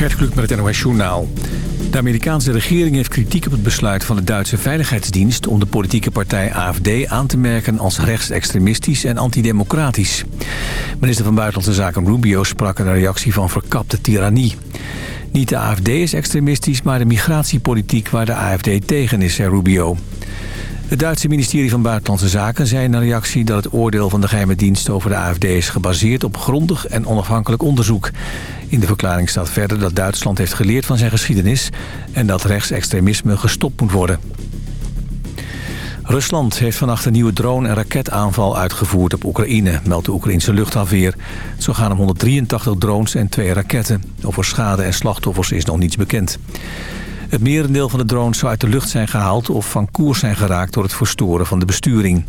Gert Kluk met het NOS Journaal. De Amerikaanse regering heeft kritiek op het besluit van de Duitse Veiligheidsdienst... om de politieke partij AFD aan te merken als rechtsextremistisch en antidemocratisch. Minister van Buitenlandse Zaken Rubio sprak een reactie van verkapte tirannie. Niet de AFD is extremistisch, maar de migratiepolitiek waar de AFD tegen is, zei Rubio. Het Duitse ministerie van Buitenlandse Zaken zei in een reactie... dat het oordeel van de geheime dienst over de AFD is gebaseerd op grondig en onafhankelijk onderzoek. In de verklaring staat verder dat Duitsland heeft geleerd van zijn geschiedenis... en dat rechtsextremisme gestopt moet worden. Rusland heeft vannacht een nieuwe drone- en raketaanval uitgevoerd op Oekraïne, meldt de Oekraïnse luchtafweer. Zo gaan om 183 drones en twee raketten. Over schade en slachtoffers is nog niets bekend. Het merendeel van de drones zou uit de lucht zijn gehaald... of van koers zijn geraakt door het verstoren van de besturing.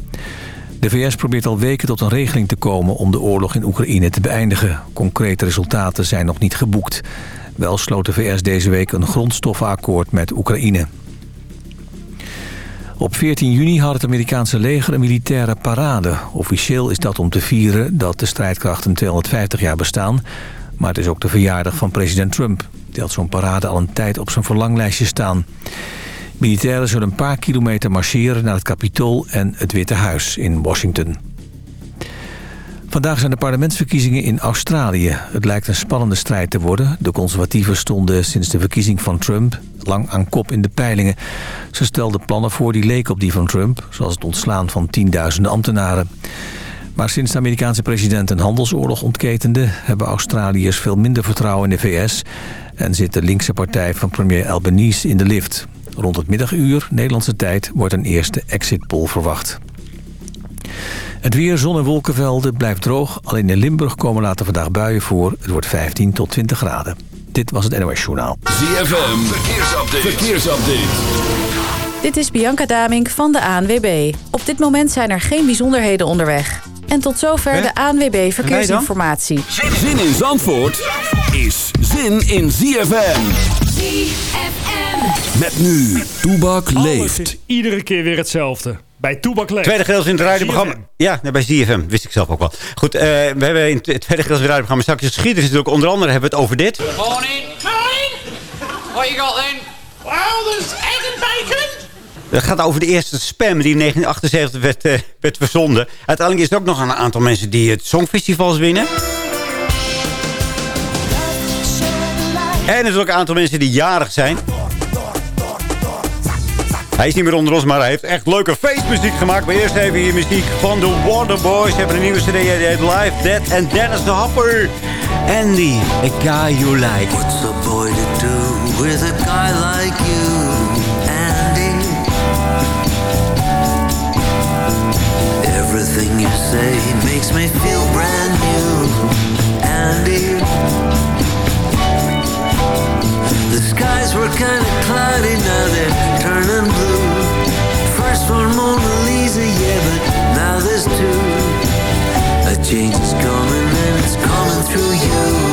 De VS probeert al weken tot een regeling te komen... om de oorlog in Oekraïne te beëindigen. Concrete resultaten zijn nog niet geboekt. Wel sloot de VS deze week een grondstoffenakkoord met Oekraïne. Op 14 juni had het Amerikaanse leger een militaire parade. Officieel is dat om te vieren dat de strijdkrachten 250 jaar bestaan... maar het is ook de verjaardag van president Trump. Die had zo'n parade al een tijd op zijn verlanglijstje staan. Militairen zullen een paar kilometer marcheren naar het Capitool en het Witte Huis in Washington. Vandaag zijn de parlementsverkiezingen in Australië. Het lijkt een spannende strijd te worden. De conservatieven stonden sinds de verkiezing van Trump lang aan kop in de peilingen. Ze stelden plannen voor die leken op die van Trump... zoals het ontslaan van tienduizenden ambtenaren. Maar sinds de Amerikaanse president een handelsoorlog ontketende... hebben Australiërs veel minder vertrouwen in de VS... en zit de linkse partij van premier Albanese in de lift. Rond het middaguur, Nederlandse tijd, wordt een eerste exit poll verwacht. Het weer, zon en wolkenvelden blijft droog. Alleen in Limburg komen later vandaag buien voor. Het wordt 15 tot 20 graden. Dit was het NOS Journaal. ZFM, verkeersupdate. verkeersupdate. Dit is Bianca Damink van de ANWB. Op dit moment zijn er geen bijzonderheden onderweg. En tot zover de ANWB Verkeersinformatie. Zin in Zandvoort is zin in ZFM. ZFM. Met nu, Toebak Alles leeft. is iedere keer weer hetzelfde. Bij Toebak Leeft. Tweede gedeelte in het radioprogramma. Ja, nee, bij ZFM. Wist ik zelf ook wel. Goed, eh, we hebben in het tweede gedeelte van het radioprogramma straks geschiedenis natuurlijk. Onder andere hebben we het over dit. Morning. Morning. What you got then? Well, there's egg and bacon. Het gaat over de eerste spam die in 1978 werd, eh, werd verzonden. Uiteindelijk is er ook nog een aantal mensen die het Songfestivals winnen. En er is ook een aantal mensen die jarig zijn. Hij is niet meer onder ons, maar hij heeft echt leuke feestmuziek gemaakt. Maar eerst even hier muziek van de Waterboys. Ze hebben een nieuwe cd, die heet Live, Dead en Dennis the Hopper. Andy, a guy you like. What's a boy to do with a guy like Everything you say makes me feel brand new, Andy. The skies were kind of cloudy, now they're turning blue. First one Mona Lisa, yeah, but now there's two. A change is coming and it's coming through you,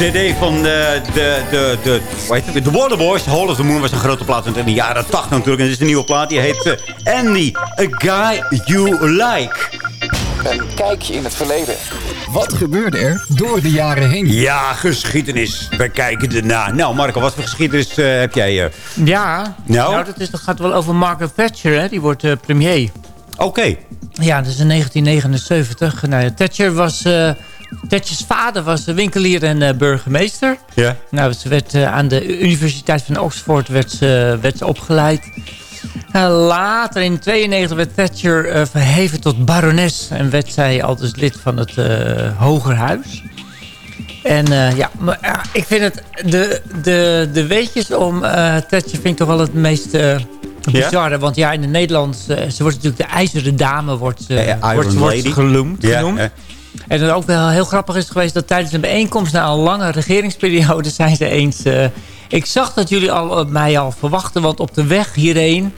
cd van de, de, de, de, heet het? de Waterboys. Hall of the Moon was een grote plaat in de jaren 80 natuurlijk. En dit is een nieuwe plaat. Die heet eh, Andy, A Guy You Like. Een kijkje in het verleden. Wat gebeurde er door de jaren heen? Ja, geschiedenis. We kijken erna. Nou, Marco, wat voor geschiedenis eh, heb jij? eh? Ja, Nou? nou, dat, is, dat gaat wel over Margaret Thatcher, hè? die wordt eh, premier. Oké. Ja, dat is in 1979. Nou, Thatcher was, eh, Thatchers vader was eh, winkelier en eh, burgemeester. Ja. Nou, ze werd eh, aan de Universiteit van Oxford werd ze, werd ze opgeleid. Eh, later in 92 werd Thatcher eh, verheven tot barones. En werd zij al dus lid van het eh Hogerhuis. En eh, ja, maar, ik vind het... De, de, de weetjes om eh, Thatcher vind ik toch wel het meest eh, bizarre. Want ja, in het Nederlands... eh, ze wordt natuurlijk de ijzeren dame wordt, wordt, wordt genoemd. Ja, eh. En wat ook wel heel grappig is geweest... dat tijdens een bijeenkomst na een lange regeringsperiode... zijn ze eens... eh, ik zag dat jullie al, mij al verwachten... want op de weg hierheen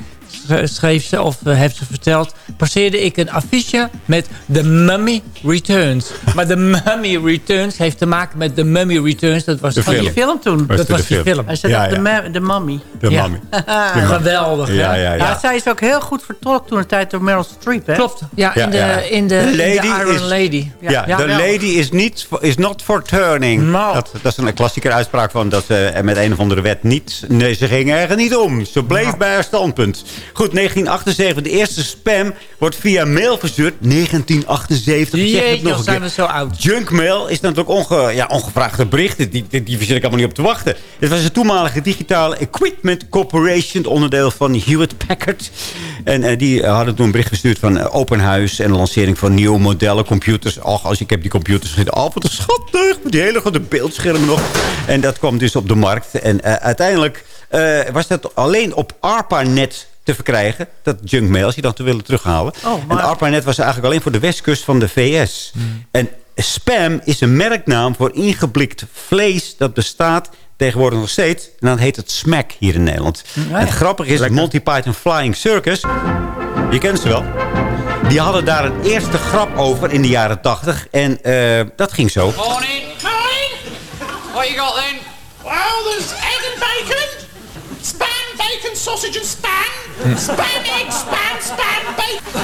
schreef ze, of eh, heeft ze verteld... passeerde ik een affiche met The Mummy Returns. Maar The Mummy Returns heeft te maken met The Mummy Returns. Dat was De van film. die film toen. Was Dat was de die film. Hij zei Ja, dat de, ja. ma- de mommy. De Ja. mami. Geweldig, hè? Ja, ja, Ja. ja. zij is ook heel goed vertolkt toen de tijd door Meryl Streep, hè? Klopt. Ja, Ja, in de, ja. In de, in de lady Iron is- Lady. Ja, Ja, the wel. lady is, niet, is not for turning. Nou. Dat, dat is een klassieke uitspraak van dat ze met een of andere wet niet... Nee, ze gingen er niet om. Ze bleef Nou. bij haar standpunt. Goed, 1978. De eerste spam wordt via mail verstuurd. 1978. Ik zeg het Jeetje, nog zijn we zo oud. Junkmail is natuurlijk onge, ja, ongevraagde berichten. Die, die, die ik allemaal niet op te wachten. Het was een toenmalige digitale Equipment Corporation. Onderdeel van Hewlett Packard. En eh, die hadden toen een bericht gestuurd van eh, open huis. En de lancering van nieuwe modellen computers. Och, als ik heb die computers gezien. Oh, wat een schattig. Met die hele grote beeldschermen nog. En dat kwam dus op de markt. En eh, uiteindelijk was dat alleen op ARPANET te verkrijgen. Dat junkmail, als je dat te willen terughalen. Oh, maar- En ARPANET was eigenlijk alleen voor de westkust van de VS. En spam is een merknaam voor ingeblikt vlees... dat bestaat tegenwoordig nog steeds. En dan heet het smack hier in Nederland. En het grappige is, Monty Python Flying Circus... je kent ze wel... Die hadden daar een eerste grap over in de jaren 80. En eh, dat ging zo. Morning. Morning. What you got then? Well, there's sausage and spam. Spam, egg, spam, spam, bacon.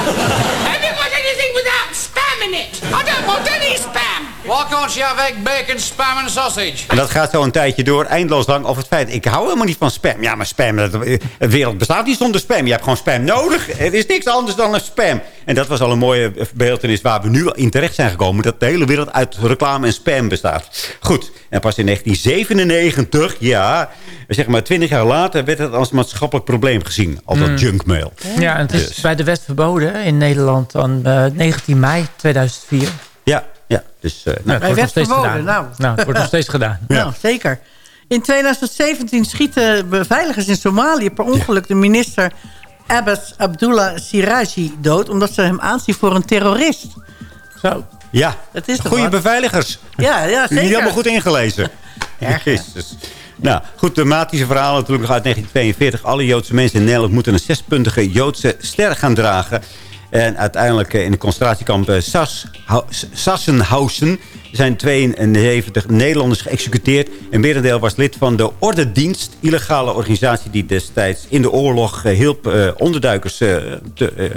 Have you got anything without spam in it? I don't want any spam. Have egg, bacon, spam and sausage? En dat gaat zo een tijdje door, eindeloos lang, over het feit... ik hou helemaal niet van spam. Ja, maar spam, dat, de wereld bestaat niet zonder spam. Je hebt gewoon spam nodig. Er is niks anders dan een spam. En dat was al een mooie beeldenis waar we nu in terecht zijn gekomen... dat de hele wereld uit reclame en spam bestaat. Goed, en pas in 1997, ja, zeg maar 20 jaar later... werd het als maatschappelijk probleem gezien. Al dat junkmail. Ja, en het is Dus. bij de wet verboden in Nederland dan eh, 19 mei 2004. Ja, ja. Dus, eh, nou, Nou, het wordt nog wet steeds verboden, gedaan. nou. nou, het wordt nog steeds gedaan. Nou, zeker. In 2017 schieten beveiligers in Somalië per ongeluk de minister Abbas Abdullah Siraji dood... omdat ze hem aanzien voor een terrorist. Zo. ja, Dat is goede wat? beveiligers. Ja, ja Niet zeker. helemaal goed ingelezen. Erg, ja. Jezus. Nou, goed, dramatische verhalen natuurlijk nog uit 1942. Alle Joodse mensen in Nederland moeten een zespuntige Joodse ster gaan dragen. En uiteindelijk eh, in de concentratiekamp eh, Sas- Hau- Sassenhausen zijn 72 Nederlanders geëxecuteerd. En merendeel was lid van de Ordedienst, illegale organisatie die destijds in de oorlog eh, hielp onderduikers te,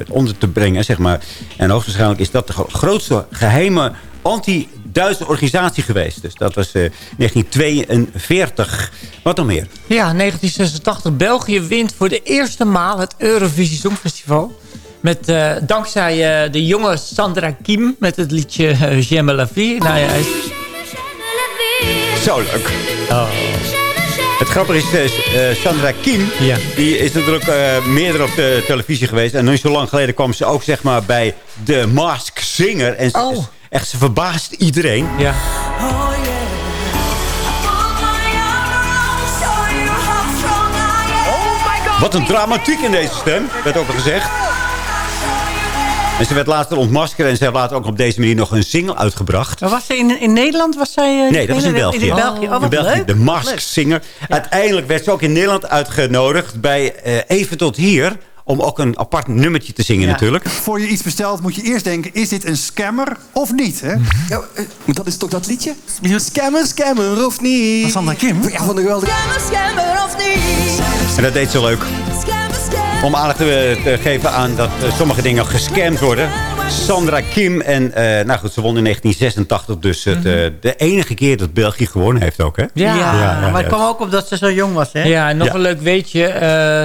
onder te brengen, zeg maar. En hoogstwaarschijnlijk is dat de gro- grootste geheime anti-Duitse organisatie geweest. Dus dat was eh, 1942. Wat nog meer? Ja, 1986. België wint voor de eerste maal het Eurovisie Songfestival. Met, eh, dankzij eh, de jonge Sandra Kim met het liedje uh, J'aime la vie. Nou ja, hij- Zo leuk. Het grappige is, Sandra Kim, Ja. die is natuurlijk eh meerdere op de televisie geweest. En niet zo lang geleden kwam ze ook zeg maar, bij de Mask Singer. En ze, Oh. echt, ze verbaast iedereen. ja. Wat een dramatiek in deze stem, werd ook al gezegd. En ze werd later ontmaskerd en ze heeft later ook op deze manier nog een single uitgebracht. Maar was ze in, in Nederland? Was zij, eh, Nee, dat was in België. In België. Oh, in wat België, leuk. de Mask Leuk. Singer. Uiteindelijk werd ze ook in Nederland uitgenodigd bij eh, Even tot hier. Om ook een apart nummertje te zingen Ja. natuurlijk. Voor je iets bestelt moet je eerst denken... is dit een scammer of niet? Hè? Ja, eh, dat is toch dat liedje? Scammer, scammer of niet? Van Sandra Kim? Ja, van de geweldige... En dat deed ze leuk. Om aandacht te, te geven aan dat eh, sommige dingen gescamd worden. Sandra Kim. En eh, nou goed, ze won in 1986 dus het, eh, de enige keer dat België gewonnen heeft ook. Hè? Ja, ja, maar het ja. kwam ook omdat ze zo jong was, hè? Ja, en nog Ja. een leuk weetje. eh,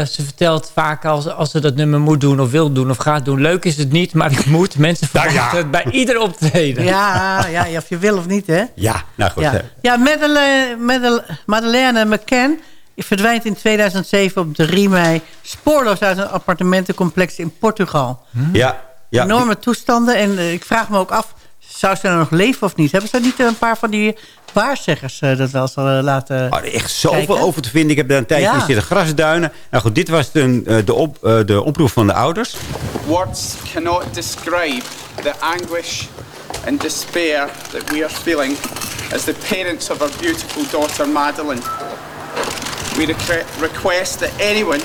ze vertelt vaak als, als ze dat nummer moet doen of wil doen of gaat doen. Leuk is het niet, maar ik moet. Mensen Nou verwachten het bij ieder optreden. Ja, ja, ja, of je wil of niet, hè? Ja, nou goed. Ja, hè. ja Madeleine, Madele- Madeleine McCann verdwijnt in 2007 op 3 mei... spoorloos uit een appartementencomplex in Portugal. Ja, ja. Enorme toestanden. En eh, ik vraag me ook af, zou ze nou nog leven of niet? Hebben ze niet een paar van die waarzeggers eh, dat wel eh, laten Oh, er echt zoveel kijken? over te vinden. Ik heb daar een tijdje Ja. in zitten grasduinen. Nou goed, dit was de, eh, de, op, eh, de oproep van de ouders. Words cannot describe the anguish and despair that we are feeling as the parents of our beautiful daughter Madeline. we request that anyone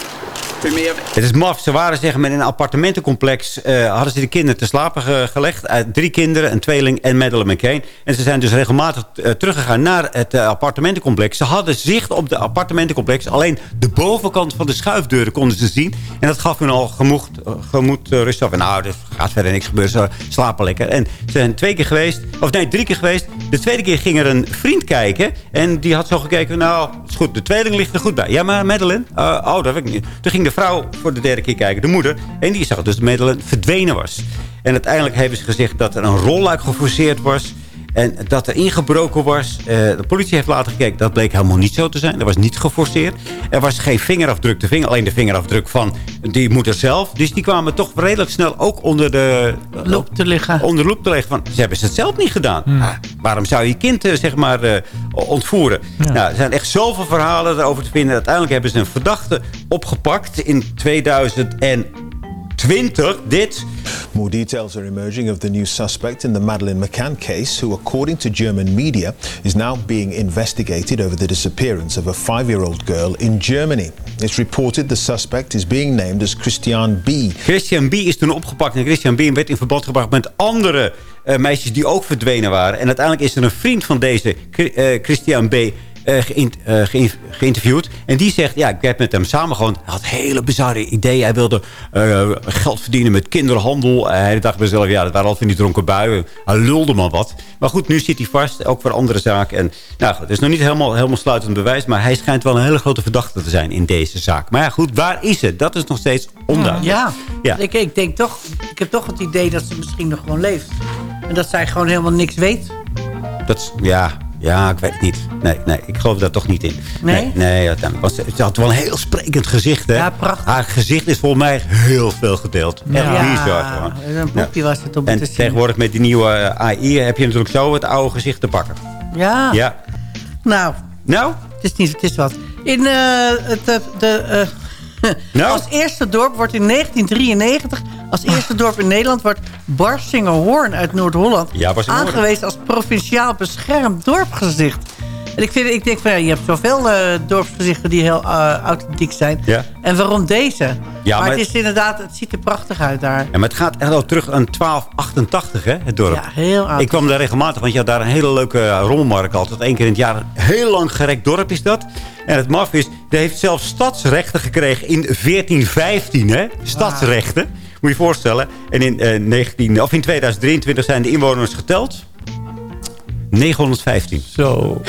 Het is maf. Ze waren zeg maar in een appartementencomplex. eh, hadden ze de kinderen te slapen ge- gelegd. Eh, drie kinderen, een tweeling en Madeleine McCain. En ze zijn dus regelmatig eh, teruggegaan naar het appartementencomplex. Ze hadden zicht op de appartementencomplex. Alleen de bovenkant van de schuifdeuren konden ze zien. En dat gaf hun al gemoed, gemoed rust af. Nou, er gaat verder niks gebeuren. Ze slapen lekker. En ze zijn twee keer geweest. Of nee, drie keer geweest. De tweede keer ging er een vriend kijken. En die had zo gekeken. Nou, is goed. De tweeling ligt er goed bij. Ja, maar Madeleine? Eh, oh, dat weet ik niet. Toen ging de vrouw voor de derde keer kijken. De moeder. En die zag dus dat Madeleine verdwenen was. En uiteindelijk hebben ze gezegd dat er een rolluik geforceerd was. En dat er ingebroken was. Eh, de politie heeft later gekeken. Dat bleek helemaal niet zo te zijn. Dat was niet geforceerd. Er was geen vingerafdruk te vinger. Alleen de vingerafdruk van die moeder zelf. Dus die kwamen toch redelijk snel ook onder de... loop te liggen. Onder de loep te liggen. Van, ze hebben het zelf niet gedaan. Ah, waarom zou je kind eh, zeg maar eh, ontvoeren? Nou, er zijn echt zoveel verhalen erover te vinden. Uiteindelijk hebben ze een verdachte opgepakt in 2020. Dit... More details are emerging of the new suspect in the Madeleine McCann case, who, according to German media, is now being investigated over the disappearance of a five year old girl in Germany. It's reported the suspect is being named as Christian B. Christian B. is toen opgepakt. En Christian B. werd in verband gebracht met andere eh, meisjes die ook verdwenen waren. En uiteindelijk is er een vriend van deze eh, Christian B. eh, eh, geïn- geïnterviewd. En die zegt, ja, ik heb met hem samen gewoon... Hij had hele bizarre ideeën. Hij wilde eh, geld verdienen met kinderhandel. Hij dacht bij zichzelf, ja, dat waren altijd niet dronken buien. Hij lulde maar wat. Maar goed, nu zit hij vast. Ook voor andere zaken. En nou goed, het is nog niet helemaal, helemaal sluitend bewijs. Maar hij schijnt wel een hele grote verdachte te zijn in deze zaak. Maar ja, goed, waar is het? Dat is nog steeds onduidelijk. Ja, Ja. Ik, ik denk toch, ik heb toch het idee dat ze misschien nog gewoon leeft. En dat zij gewoon helemaal niks weet. Dat is, ja, ja, ik weet het niet. Nee, nee, ik geloof daar toch niet in. Nee? Nee, uiteindelijk. was- ze had wel een heel sprekend gezicht, hè? Ja, prachtig. Haar gezicht is volgens mij heel veel gedeeld. Echt Ja, bizar gewoon. een boekje was het om En te zien. tegenwoordig met die nieuwe eh, AI heb je natuurlijk zo het oude gezicht te pakken. Ja. Ja. Nou. Nou? Het is niet, het is wat. In eh, het, eh, de, Nou? Als eerste dorp wordt in 1993... als eerste dorp in Nederland... wordt Barsingerhoorn uit Noord-Holland... Ja, aangewezen als provinciaal beschermd dorpgezicht. En ik, vind, ik denk van ja, je hebt zoveel eh, dorpsgezichten die heel eh, authentiek zijn. Ja. En waarom deze? Ja, maar, maar- het is inderdaad, het ziet er prachtig uit daar. Ja, maar het gaat echt al terug aan 1288, hè, het dorp. Ja, heel oud. Ik kwam daar regelmatig, want je had daar een hele leuke eh, rommelmarkt altijd. Eén keer in het jaar. Een heel lang gerekt dorp is dat. En het maf is, die heeft zelfs stadsrechten gekregen in 1415, hè. Stadsrechten. Moet je je voorstellen. En in, eh, 19, of in 2023 zijn de inwoners geteld. 915. Zo.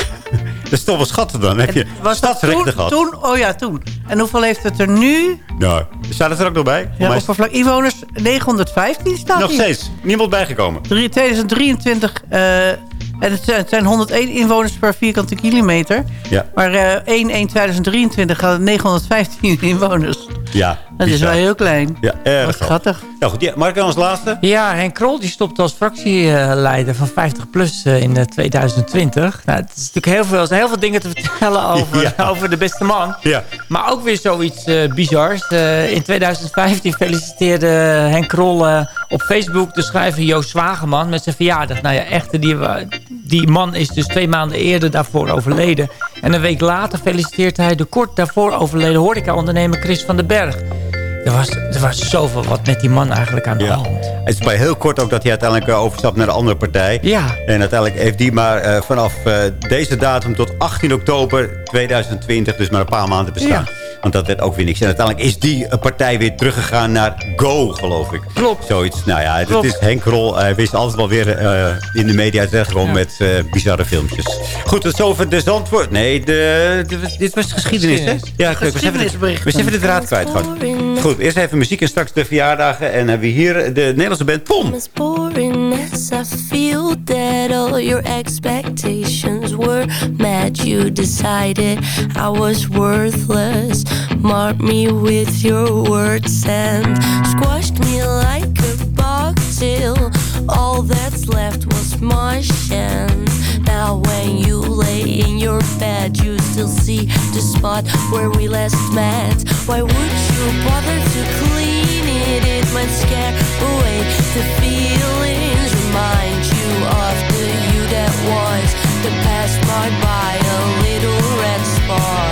Dat is toch wel schatten dan. Heb je Was dat stadsrechten toen, gehad. toen? Oh ja, toen. En hoeveel heeft het er nu? Nou, staat het er ook nog bij? Ja, mij is oppervlak inwoners 915 staat nog hier. steeds. Niemand bijgekomen. Drie- 2023. eh, en het zijn, het zijn 101 inwoners per vierkante kilometer. Ja. Maar eh 1-1-2023 hadden 915 inwoners. Ja. Dat is wel heel klein. Ja, erg Wat schattig. Nou goed, ja, Mark als laatste. Ja, Henk Krol die stopt als fractieleider van 50PLUS eh, in eh, 2020. Nou, het is natuurlijk heel veel, er zijn heel veel dingen te vertellen over, Ja. over de beste man. Ja. Maar ook weer zoiets eh bizars. Eh, in 2015 feliciteerde Henk Krol eh, op Facebook de schrijver Joost Zwageman met zijn verjaardag. Nou ja, echt, die, wa- die man is dus twee maanden eerder daarvoor overleden. En een week later feliciteert hij de kort daarvoor overleden horecaondernemer Chris van den Berg. Er was, er was zoveel wat met die man eigenlijk aan de Ja. hand. Het is bij heel kort ook dat hij uiteindelijk eh, overstapt naar een andere partij. Ja. En uiteindelijk heeft die maar eh, vanaf eh, deze datum tot 18 oktober 2020, dus maar een paar maanden bestaan. Want dat werd ook weer niks. En uiteindelijk is die partij weer teruggegaan naar Go, geloof ik. Klopt. Zoiets. Nou ja, het Klopt. is Henk Rol. Hij wist altijd wel weer eh, in de media terechtgekomen met eh, bizarre filmpjes. Goed, tot zover de Zandvoort. Nee, de, de- dit was geschiedenis, hè? Ja, de- Geschiedenisberichten. we zijn even de draad kwijt. gewoon. Goed, eerst even muziek en straks de verjaardagen. En hebben we hier de Nederlandse band Pom. As boring as I feel that all your expectations were met. You decided I was worthless. Marked me with your words and squashed me like a box till all that's left was mush. And now when you lay in your bed, you still see the spot where we last met. Why would you bother to clean it? It might scare away the feelings. Remind you of the you that was. The past marked by a little red spark.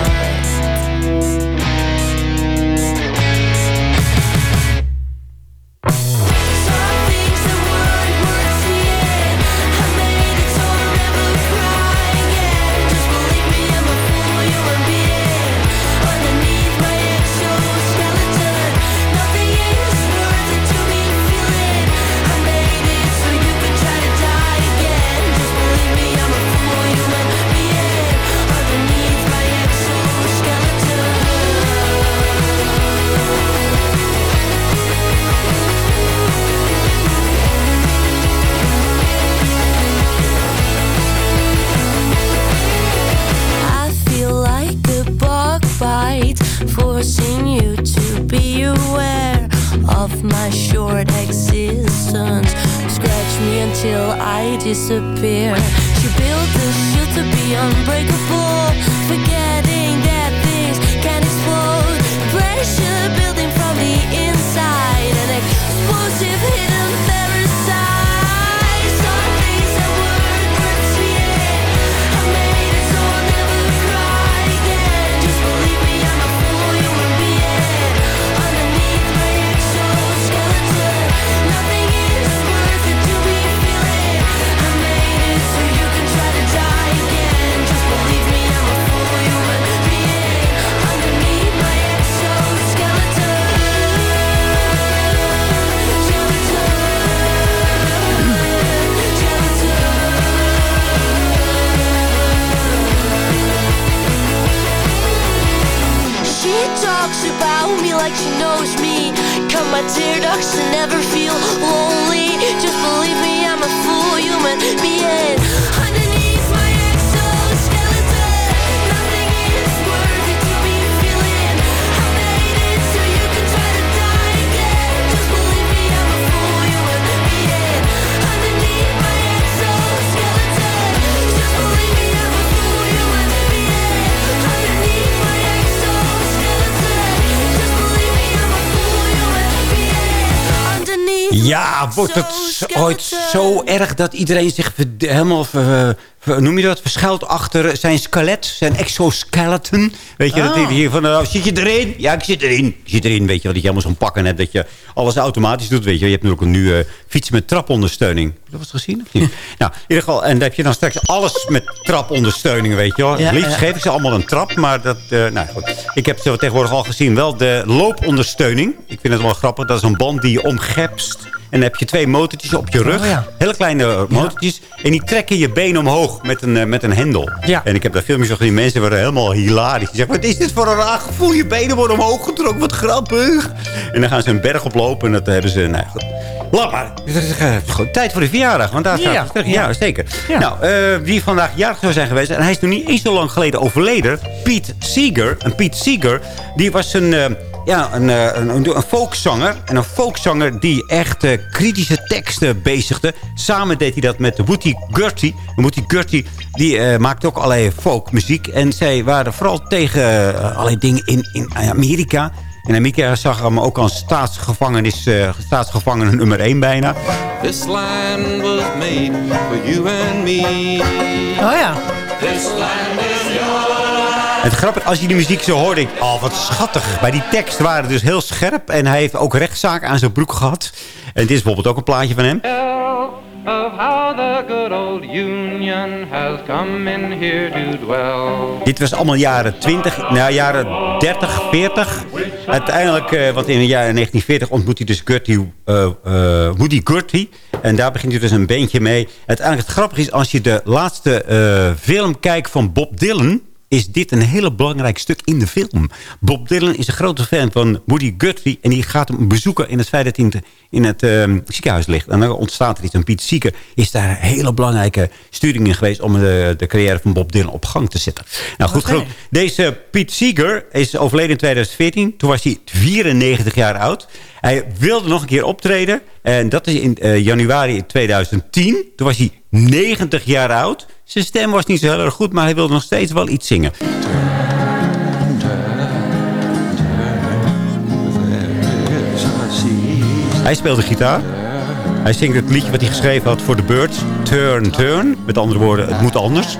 Of my short existence. Scratch me until I disappear. She built a shield to be unbreakable, forgetting that things can explode. Pressure building from the inside, an explosive Het ooit zo erg dat iedereen zich helemaal... ver- ver- noem je dat? Verschuilt achter zijn skelet, zijn exoskeleton. Weet je, dat Oh. die hier van... nou, zit je erin? Ja, ik zit erin. Ik zit erin, weet je. Dat je helemaal zo'n pakken hebt. Dat je alles automatisch doet, weet je. Je hebt nu ook een nieuwe fiets met trapondersteuning. Heb je dat eens gezien? Of niet? nou, in ieder geval... En dan heb je dan straks alles met trapondersteuning, weet je. Ja, Het liefst ja. geef ik ze allemaal een trap, maar dat... eh, nou goed. Ik heb ze tegenwoordig al gezien. Wel de loopondersteuning. Ik vind het wel grappig. Dat is een band die je omgepst. En dan heb je twee motortjes op je rug. Oh, ja. Hele kleine motortjes. En die trekken je been omhoog met een, eh, met een hendel. Ja. En ik heb daar filmpjes van gezien. Mensen worden helemaal hilarisch. Die zeggen, wat is dit voor een raar gevoel? Je benen worden omhoog getrokken. Wat grappig. En dan gaan ze een berg oplopen. En dat hebben ze... Nou, goed. Laat maar. Het is eh, gewoon tijd voor de verjaardag. Want daar Ja. het. Ja, zeker. Nou, eh, wie vandaag jarig zou zijn geweest. En hij is nog niet eens zo lang geleden overleden. Piet Seeger. En Piet Seeger, die was een... ja, een, eh, een, een, een folkzanger. En een folkzanger die echt eh, kritische teksten bezigde. Samen deed hij dat met Woody Guthrie. En Woody Guthrie die, eh, maakte ook allerlei folkmuziek. En zij waren vooral tegen allerlei dingen in, in Amerika. In Amerika zag hem ook als staatsgevangenis, eh staatsgevangene nummer 1 bijna. This land was made for you and me. Oh ja. This land. Het grappige, als je die muziek zo hoorde, denk ik, oh wat schattig. Bij die teksten waren dus heel scherp. En hij heeft ook rechtszaak aan zijn broek gehad. En dit is bijvoorbeeld ook een plaatje van hem. of how the good old Union has come in here to dwell. Dit was allemaal jaren 20, nou jaren 30, 40. Uiteindelijk, eh, want in de jaren 1940 ontmoet hij dus Gertie, eh, Woody Gertie. En daar begint hij dus een beentje mee. Uiteindelijk het grappige is, als je de laatste film kijkt van Bob Dylan is dit een hele belangrijk stuk in de film. Bob Dylan is een grote fan van Woody Guthrie... en die gaat hem bezoeken in het feit dat hij in het, in het ehm, ziekenhuis ligt. En dan ontstaat er iets. En Piet Zieke is daar een hele belangrijke sturing in geweest... om de, de carrière van Bob Dylan op gang te zetten. Nou goed, goed. Deze Piet Seeger is overleden in 2014. Toen was hij 94 jaar oud. Hij wilde nog een keer optreden. En dat is in eh, januari 2010. Toen was hij 90 jaar oud. Zijn stem was niet zo heel erg goed, maar hij wilde nog steeds wel iets zingen. Hij speelde gitaar. Hij zingt het liedje wat hij geschreven had voor de Birds. Turn, turn. Met andere woorden, het moet anders.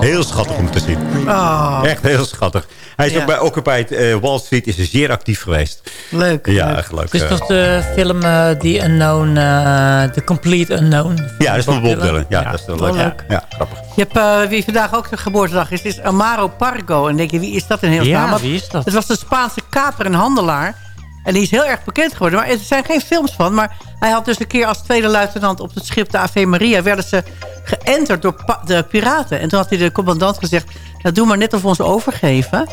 Heel schattig om te zien. Oh. Echt heel schattig. Hij is Ja. ook bij Occupied eh, Wall Street is zeer actief geweest. Leuk. Ja, echt leuk. Is eh. toch de film eh, The Unknown, eh, The Complete Unknown? ja, dat is van Bob Dylan. Ja, dat is wel leuk. leuk. Ja, grappig. Je hebt eh, wie vandaag ook de geboortedag is, is Amaro Pargo. En denk je, wie is dat in heel Ja, wie is dat? Het was de Spaanse kaper en handelaar. En die is heel erg bekend geworden. Maar er zijn geen films van. Maar hij had dus een keer als tweede luitenant op het schip de Ave Maria... werden ze geënterd door de piraten. En toen had hij de commandant gezegd... Nou, doe maar net of we ons overgeven.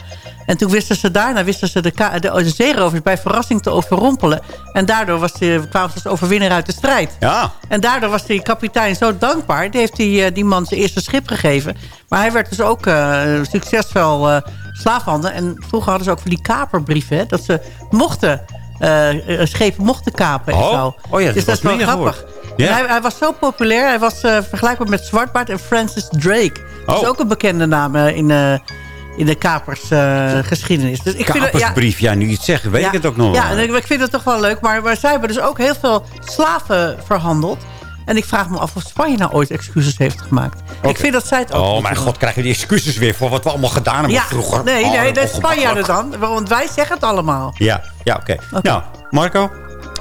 En toen wisten ze daarna wisten ze de, de, de zeerovers bij verrassing te overrompelen. En daardoor was die, kwamen ze als overwinnaar uit de strijd. Ja. En daardoor was die kapitein zo dankbaar. Die heeft die, eh, die man zijn eerste schip gegeven. Maar hij werd dus ook eh, succesvol eh slaafhandel. En vroeger hadden ze ook van die kaperbrieven. Hè, dat ze mochten, eh, eh, schepen mochten kapen en Oh. zo. Oh ja, dat dus dat is wel grappig. Ja. Hij, hij was zo populair. Hij was eh, vergelijkbaar met Zwartbaard en Francis Drake. Dat is Oh. ook een bekende naam eh, in, in de kapersgeschiedenis. dus ik vind het, ja, Kapersbrief, ja, nu je het zegt, weet ik het ook nog ja, wel. ik, ik vind het toch wel leuk. Maar, maar zij hebben dus ook heel veel slaven verhandeld. En ik vraag me af of Spanje nou ooit excuses heeft gemaakt. Ik vind dat zij het ook Oh mijn doen. god, krijgen we die excuses weer voor wat we allemaal gedaan hebben Ja, vroeger? nee, Oh, nee, de ongemakkelijk. Spanjaarden dan. Want wij zeggen het allemaal. Ja, ja oké. Nou, Marco?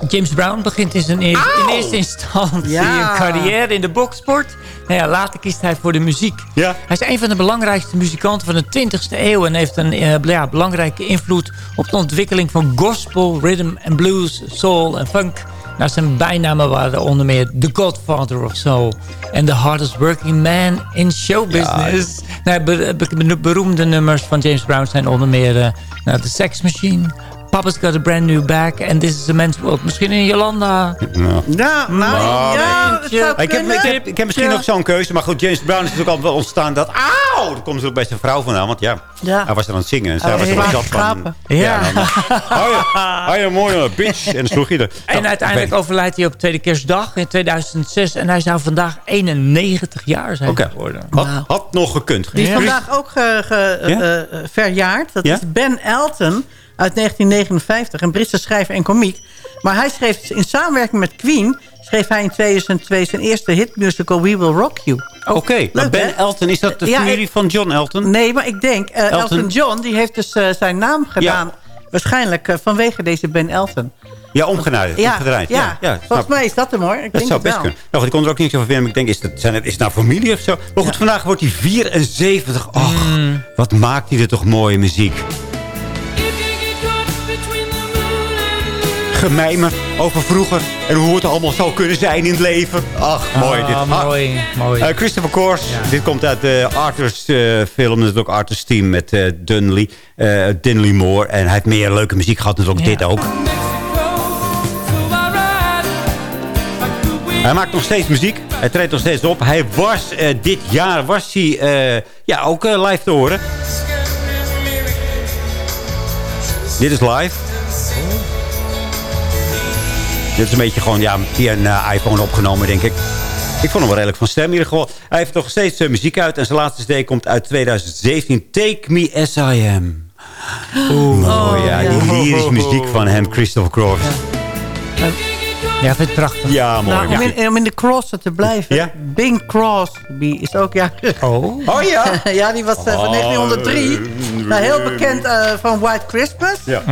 James Brown begint in, zijn eer- in eerste instantie Ja. een carrière in de boksport. Nou ja, later kiest hij voor de muziek. Ja. Hij is een van de belangrijkste muzikanten van de 20e eeuw... en heeft een eh, ja, belangrijke invloed op de ontwikkeling van gospel, rhythm and blues, soul en funk. Nou, zijn bijnamen waren onder meer The Godfather of Soul... en The Hardest Working Man in Show Business. Nou, be- be- beroemde nummers van James Brown zijn onder meer nou, The Sex Machine... Papa's Got a Brand New Bag en This is a Man's World. Misschien in Jolanda. Nou. Ja, nou, ja, zou ik, heb, ik, heb, ik heb misschien nog zo'n keuze. Maar goed, James Brown is natuurlijk al wel ontstaan dat... Auw! Daar komt ze ook bij zijn vrouw vandaan. Want ja, Ja. hij was er aan het zingen. En zij Oh, was er zat van... Ja. dan, hou je, hou je mooi, eh, bitch. En sloeg je er. En Nou, uiteindelijk overlijdt hij op tweede kerstdag in 2006. En hij zou vandaag 91 jaar zijn Oké. geworden. had, had nog gekund. Die is vandaag ook ge- ge- Ja? eh, eh, verjaard. Dat Ja? is Ben Elton uit 1959. Een Britse schrijver en komiek. Maar hij schreef in samenwerking met Queen... schreef hij in 2002 zijn eerste hitmusical We Will Rock You. Oké, maar Ben hè? Elton, is dat de Ja, familie ik- van John Elton? Nee, maar ik denk... eh, Elton. Elton. John die heeft dus eh, zijn naam gedaan... waarschijnlijk eh, vanwege deze Ben Elton. Ja, omgedraaid. Ja, omgedraaid. ja, ja, volgens mij is dat hem hoor. Ik Dat denk zou het best wel. kunnen. Nou, goed, ik kon er ook niks over vinden. Ik denk, is, dat, zijn het, is het nou familie of zo? Maar goed, vandaag wordt hij 74. Och, Mm. wat maakt hij er toch mooie muziek. Gemijmen over vroeger. En hoe het allemaal zou kunnen zijn in het leven. Ach, mooi dit. Ah, mooi, mooi. Eh, Christopher Kors. Dit komt uit de Arthur's eh, film. Dat is ook Arthur's team met eh Dunley. eh Dunley Moore. En hij heeft meer leuke muziek gehad. Dus ook dit ook. Hij maakt nog steeds muziek. Hij treedt nog steeds op. Hij was eh, dit jaar was hij, eh, ja, ook eh, live te horen. Dit is live. Dit is een beetje gewoon ja, via een eh, iPhone opgenomen, denk ik. Ik vond hem wel redelijk van stem in ieder geval. Hij heeft nog steeds eh, muziek uit. En zijn laatste CD komt uit 2017. Take Me As I Am. Oeh, mooi, ja. Die lyrische muziek van hem, Christopher Cross. Ja, vind het prachtig. Ja, mooi. Nou, om, ja. in, om in de Crosser te blijven. Ja? Bing Crosby is ook, ja... Oh. Oh ja? ja, die was eh, van 1903. Nou, heel bekend eh, van White Christmas. Ja.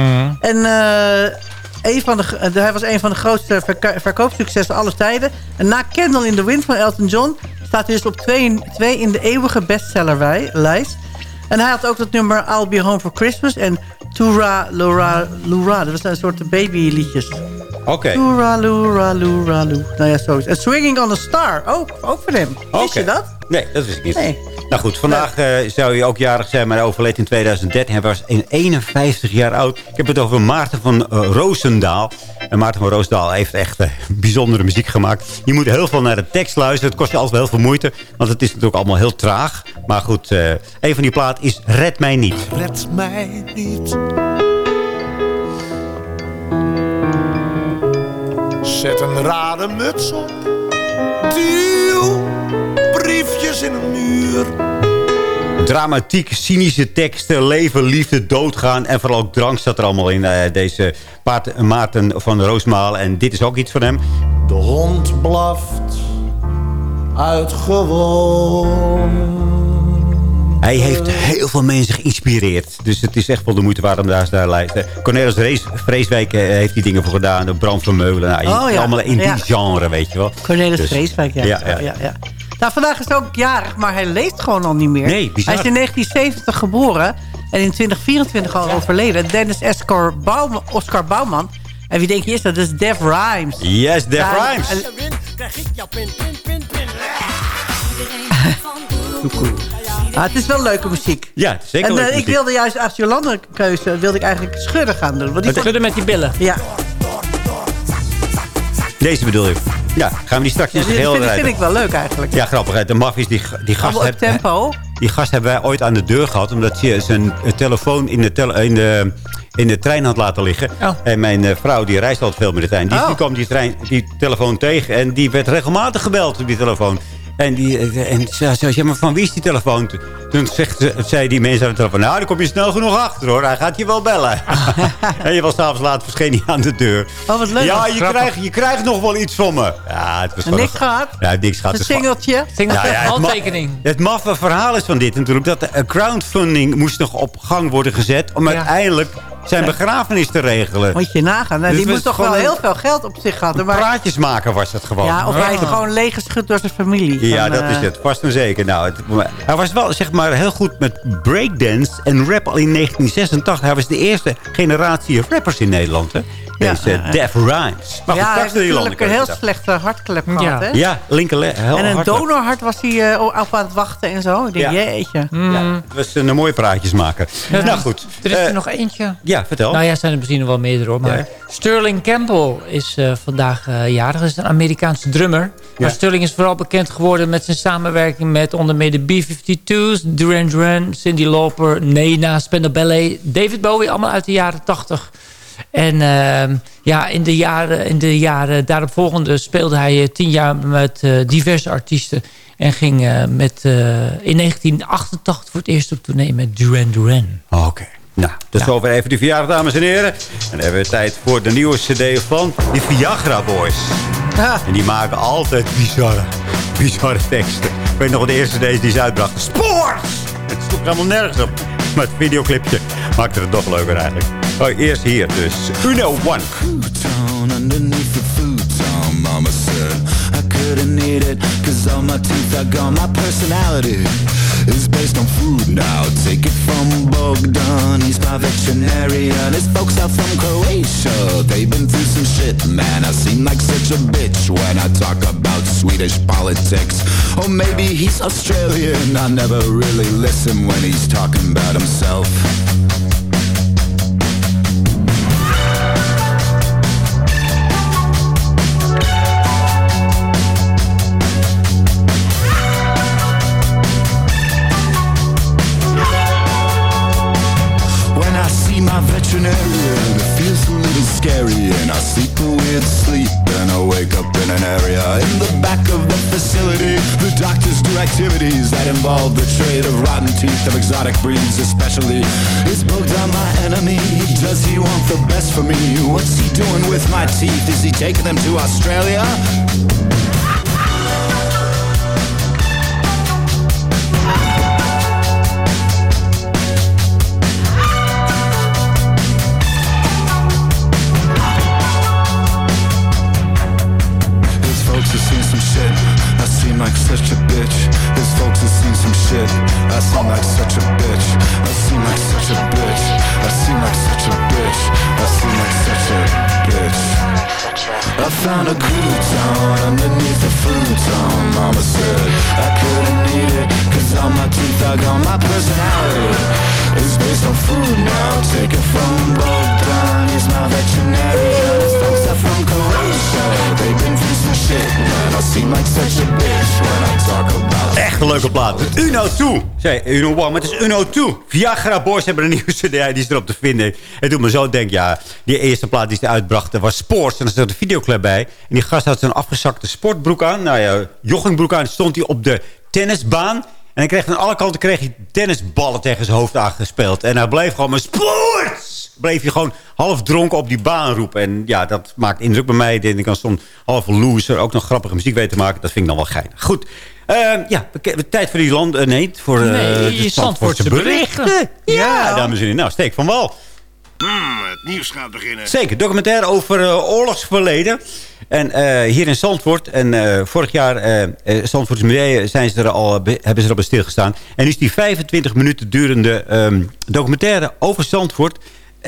En eh, een van de, eh, hij was een van de grootste verko- verkoopsuccessen aller tijden. En na Candle in the Wind van Elton John... staat hij dus op twee, in- twee in de eeuwige bestsellerlijst. En hij had ook dat nummer I'll Be Home for Christmas... en Toura Lura Lura. Dat zijn een soort babyliedjes. Oké. Toura Lura Lura Lura. Nou ja, zo is En Swinging on a Star, ook, ook van hem. Wist je dat? Nee, dat wist ik niet. Nee. Nou goed, vandaag eh, zou hij ook jarig zijn, maar hij overleed in 2013. Hij was in 51 jaar oud. Ik heb het over Maarten van eh, Roosendaal. En Maarten van Roosendaal heeft echt eh, bijzondere muziek gemaakt. Je moet heel veel naar de tekst luisteren. Het kost je altijd wel heel veel moeite, want het is natuurlijk allemaal heel traag. Maar goed, eh, een van die plaat is Red Mij Niet. Red mij niet. Zet een rare muts op. Duw briefjes in een muur. Dramatiek, cynische teksten, leven, liefde, doodgaan... en vooral ook drank zat er allemaal in eh, deze paard, Maarten van Roosmaal. En dit is ook iets van hem. De hond blaft uitgewoon. Hij heeft heel veel mensen geïnspireerd. Dus het is echt wel de moeite waard om daar eens naar te luisteren. Cornelis Rees, Vreeswijk eh, heeft die dingen voor gedaan. De Bram van Meulen. Nou, Oh, ja. Allemaal in Ja. die genre, weet je wel. Cornelis Dus- Vreeswijk, ja. Ja, ja. ja. Ja, Nou, vandaag is hij ook jarig, maar hij leeft gewoon al niet meer. Nee, bizar. Hij is in 1970 geboren en in 2024 al overleden. Dennis Oscar, Baum, Oscar Bouwman. En wie denk je is dat? Dat is Def Rhymes. Yes, Def Ja, Rhymes. en- Ah, het is wel leuke muziek. Ja, zeker En leuke eh, ik muziek. wilde juist als Jolande keuze wilde ik eigenlijk schudden gaan doen. Want die vond- Schudden met die billen. Ja, Deze bedoel je? Ja, gaan we die straks die heel rijden. vind ik wel leuk eigenlijk. Ja, grappig. hè. De maffies, die, die gast... Op heb- tempo. Die gast hebben wij ooit aan de deur gehad... omdat hij zijn eh, telefoon in de, tele- in, de, in de trein had laten liggen. En mijn eh, vrouw, die reist altijd veel met de trein... die, Oh. die kwam die, trein, die telefoon tegen... en die werd regelmatig gebeld op die telefoon. En, die, eh, en ze zei, ja, maar van wie is die telefoon? Toen zegt, ze- zei die mensen aan de telefoon... nou, dan kom je snel genoeg achter, hoor. Hij gaat je wel bellen. en je was s'avonds laat verscheen hij aan de deur. Oh, wat leuk. Ja, je krijgt, je krijgt nog wel iets van me. Ja, het was En niks gehad? Ja, niks gehad. Een gewoon- singeltje. Nou ja, het ma- handtekening. Het maffe verhaal is van dit natuurlijk... dat de crowdfunding moest nog op gang worden gezet... om uiteindelijk zijn begrafenis te regelen. Moet je nagaan. Nou, Dus die was toch wel gewoon heel veel geld op zich hadden. Maar, Praatjes maken was het gewoon. ja, of hij is gewoon leeggeschud door zijn familie. Ja, Van, dat eh, is het. Vast en zeker. Nou, het, hij was wel zeg maar, heel goed met breakdance en rap al in 1986. Hij was de eerste generatie rappers in Nederland. Hè? Deze ja. Def Rhymes. Maar ja, goed, hij heeft een heel slechte hartklep gehad, Ja. hè? Ja, linker en een donorhart was hij eh, op aan het wachten en zo. Ik denk, Ja. jeetje. Ja, het was een mooie praatjes maken. Nou goed. Er is Eh, er nog eentje. Ja, vertel. Nou ja, zijn er misschien nog wel meerdere hoor. Maar Ja. Sterling Campbell is eh, vandaag eh, jarig. Dat is een Amerikaanse drummer. Maar Sterling is vooral bekend geworden met zijn samenwerking met onder meer de B-52's, Duran Duran, Cindy Lauper, Nena, Spandau Ballet, David Bowie, allemaal uit de jaren 80. En ehm, ja, in de, jaren, in de jaren daaropvolgende speelde hij eh, tien jaar met eh, diverse artiesten. En ging eh, met, in 1988 voor het eerst op tournee met Duran Duran. Oké. Nou, tot zover even die verjaardag, dames en heren. En dan hebben we tijd voor de nieuwe cd van die Viagra Boys. En die maken altijd bizarre, bizarre teksten. Ik weet nog de eerste cd die ze uitbrachten. Sport! Het sloeg helemaal nergens op. Maar het videoclipje maakte het nog leuker eigenlijk. Oh, eerst hier dus. Uno One. Down underneath the futon, mama said. I couldn't eat it, cause all my teeth are gone. My personality is based on food. Now Take it from Bogdan, he's my veterinarian. His folks are from Croatia, they've been through some shit Man, I seem like such a bitch when I talk about Swedish politics. Or maybe he's Australian, I never really listen when he's talking about himself activities That involve the trade of rotten teeth of exotic breeds especially Is Bogdan my enemy? Does he want the best for me? What's he doing with my teeth? Is he taking them to Australia? Seem like such a bitch when I talk about Echt een leuke plaat. Uno 2. Zei Uno 1, maar het is Uno 2. Viagra Boys hebben een nieuwe cd, die is erop te vinden. Het doet me zo denken, ja, die eerste plaat die ze uitbrachten was Sports. En er zat een videoclip bij. En die gast had zo'n afgezakte sportbroek aan. Nou ja, joggingbroek aan. Stond hij op de tennisbaan. En hij kreeg aan alle kanten kreeg hij tennisballen tegen zijn hoofd aangespeeld. En hij bleef gewoon met sports! Bleef hij gewoon half dronken op die baan roepen. En ja, dat maakt indruk bij mij. Ik kan zo'n halve loser ook nog grappige muziek weten te maken. Dat vind ik dan wel geinig. Goed. Uh, ja, tijd voor die land... Uh, nee, voor uh, nee, de Zandvoortse berichten. berichten. Ja, ja, dames en heren. Nou, steek van wal. Mm, het nieuws gaat beginnen. Zeker, documentaire over uh, oorlogsverleden. En uh, hier in Zandvoort. En uh, vorig jaar, uh, Zandvoorts Museum, zijn ze er al, hebben ze erop stilgestaan. En is die 25 minuten durende um, documentaire over Zandvoort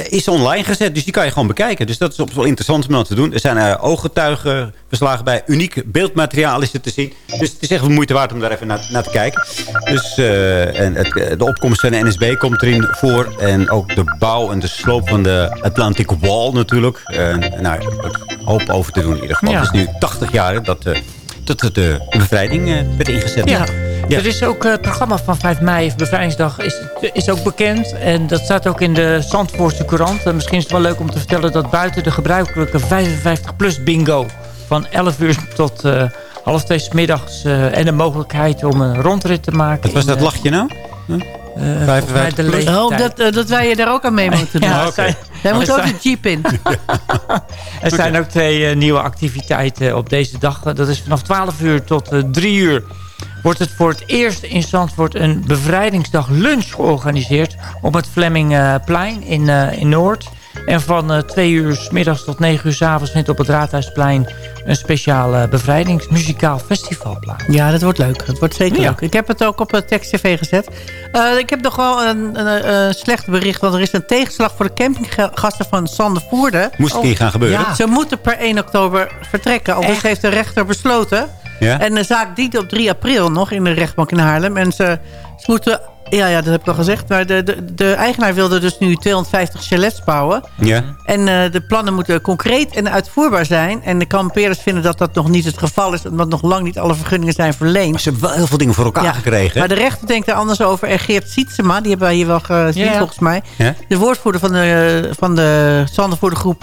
is online gezet. Dus die kan je gewoon bekijken. Dus dat is op wel interessant om dat te doen. Er zijn uh, ooggetuigen verslagen bij. Uniek beeldmateriaal is er te zien. Dus het is echt moeite waard om daar even naar, naar te kijken. Dus uh, en het, de opkomst van de NSB komt erin voor. En ook de bouw en de sloop van de Atlantic Wall natuurlijk. Uh, nou, hoop over te doen in ieder geval. Ja. Het is nu 80 jaar dat, dat de, de bevrijding werd ingezet. Ja. Ja. Er is ook het programma van 5 mei, bevrijdingsdag, is, is ook bekend. En dat staat ook in de Zandvoortse Courant. En misschien is het wel leuk om te vertellen dat buiten de gebruikelijke 55-plus bingo... van 11 uur tot uh, half twee 's middags uh, en de mogelijkheid om een rondrit te maken. Wat was in, dat lachje nou? Huh? Uh, 55 plus. Oh, dat, uh, dat wij je daar ook aan mee moeten doen. ja, okay. Moet ook de jeep in. er zijn okay. ook twee uh, nieuwe activiteiten op deze dag. Dat is vanaf 12 uur tot 3 uur wordt het voor het eerst in Zandvoort een bevrijdingsdag lunch georganiseerd... op het Flemmingplein in, uh, in Noord. En van uh, twee uur s middags tot negen uur s avonds vindt op het Raadhuisplein... een speciaal uh, bevrijdingsmuzikaal festival plaats. Ja, dat wordt leuk. Dat wordt zeker ja. leuk. Ik heb het ook op het Text TV gezet. Uh, ik heb nog wel een, een, een, slecht bericht. Want er is een tegenslag voor de campinggasten van Sandervoerde. Moest het hier gaan gebeuren? Ja. Ze moeten per 1 oktober vertrekken. Al dus heeft de rechter besloten... Ja? En de zaak dient op 3 april nog in de rechtbank in Haarlem. En ze, ze moeten... Ja, ja, dat heb ik al gezegd. Maar de, de, de eigenaar wilde dus nu 250 chalets bouwen. Ja. En uh, de plannen moeten concreet en uitvoerbaar zijn. En de kampeerders vinden dat dat nog niet het geval is. Omdat nog lang niet alle vergunningen zijn verleend. Maar ze hebben wel heel veel dingen voor elkaar ja. gekregen. Maar de rechter denkt er anders over. En Geert Sietsema, die hebben wij hier wel gezien Ja. volgens mij. Ja? De woordvoerder van de, van de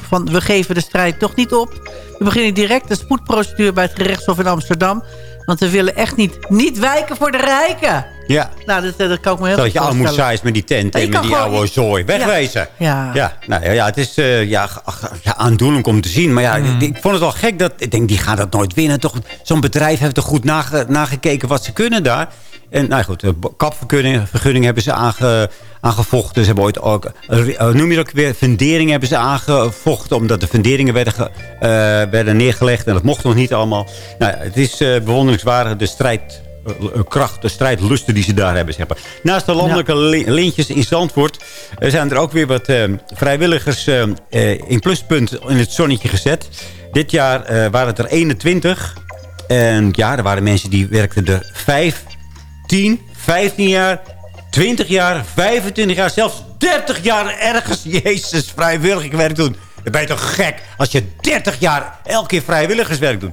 van... we geven de strijd toch niet op. We beginnen direct de spoedprocedure bij het gerechtshof in Amsterdam. Want we willen echt niet, niet wijken voor de rijken. Ja. Nou, dat, dat kan ik me heel Dat goed je voorstellen. saai is met die tent je en met die gewoon- oude zooi. Wegwezen. Ja. Ja, nou, ja, het is uh, ja, ach, ja, aandoenlijk om te zien. Maar ja, Hmm. ik, ik vond het wel gek dat... Ik denk, die gaan dat nooit winnen. Toch, Zo'n bedrijf heeft toch goed nage, nagekeken wat ze kunnen daar. En nou goed, de kapvergunning vergunning hebben ze aange, aangevochten. Ze hebben ooit ook... Uh, noem je dat ook weer? Fundering hebben ze aangevochten. Omdat de funderingen werden, ge, uh, werden neergelegd. En dat mocht nog niet allemaal. Nou, het is uh, bewonderingswaardig de strijd kracht, de strijdlusten die ze daar hebben. Zeg maar. Naast de landelijke ja. lintjes in Zandvoort... Zijn er ook weer wat vrijwilligers in pluspunt in het zonnetje gezet. Dit jaar waren het er 21. En ja, er waren mensen die werkten er 5, 10, 15 jaar... 20 jaar, 25 jaar, zelfs 30 jaar ergens... Jezus, vrijwilligerswerk doen. Dan ben je toch gek als je 30 jaar elke keer vrijwilligerswerk doet.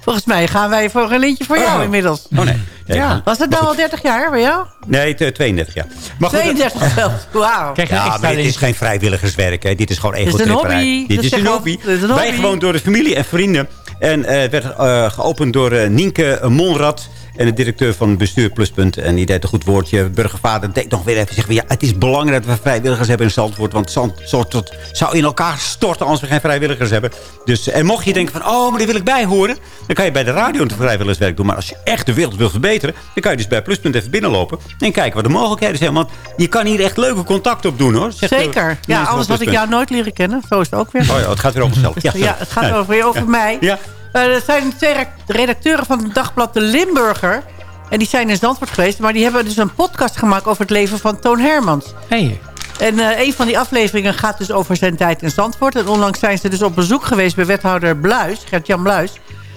Volgens mij gaan wij voor een lintje voor jou Oh. inmiddels. Oh nee. nee Ja. Was het nou al 30 jaar bij jou? Nee, 32 jaar. Maar goed, 32 zelfs. Wauw. ja, maar dit is geen vrijwilligerswerk. Hè. Dit is gewoon Dit is een hobby. Dit is een hobby. dit is een hobby. Bijgewoond door de familie en vrienden. En eh, het werd eh, geopend door eh, Nienke Monrad. En de directeur van Bestuur Pluspunt. En die deed een goed woordje. Burgervader deed nog weer even zeggen... Ja, het is belangrijk dat we vrijwilligers hebben in Zandvoort. Want Zandvoort zou in elkaar storten als we geen vrijwilligers hebben. Dus, en mocht je denken van... Oh, maar die wil ik bijhoren. Dan kan je bij de radio een vrijwilligerswerk doen. Maar als je echt de wereld wil verbeteren... dan kan je dus bij Pluspunt even binnenlopen. En kijken wat de mogelijkheden zijn. Want je kan hier echt leuke contacten op doen, hoor. Zegt Zeker. Ja, anders had ik jou nooit leren kennen. Zo is het ook weer. Oh ja, het gaat weer over mezelf. Ja, Ja, het gaat Ja. over, mij. Ja. Eh, er zijn twee re- redacteuren van het dagblad De Limburger. En die zijn in Zandvoort geweest. Maar die hebben dus een podcast gemaakt over het leven van Toon Hermans. Hey. En eh, een van die afleveringen gaat dus over zijn tijd in Zandvoort. En onlangs zijn ze dus op bezoek geweest bij wethouder Bluis, Gert-Jan Bluis.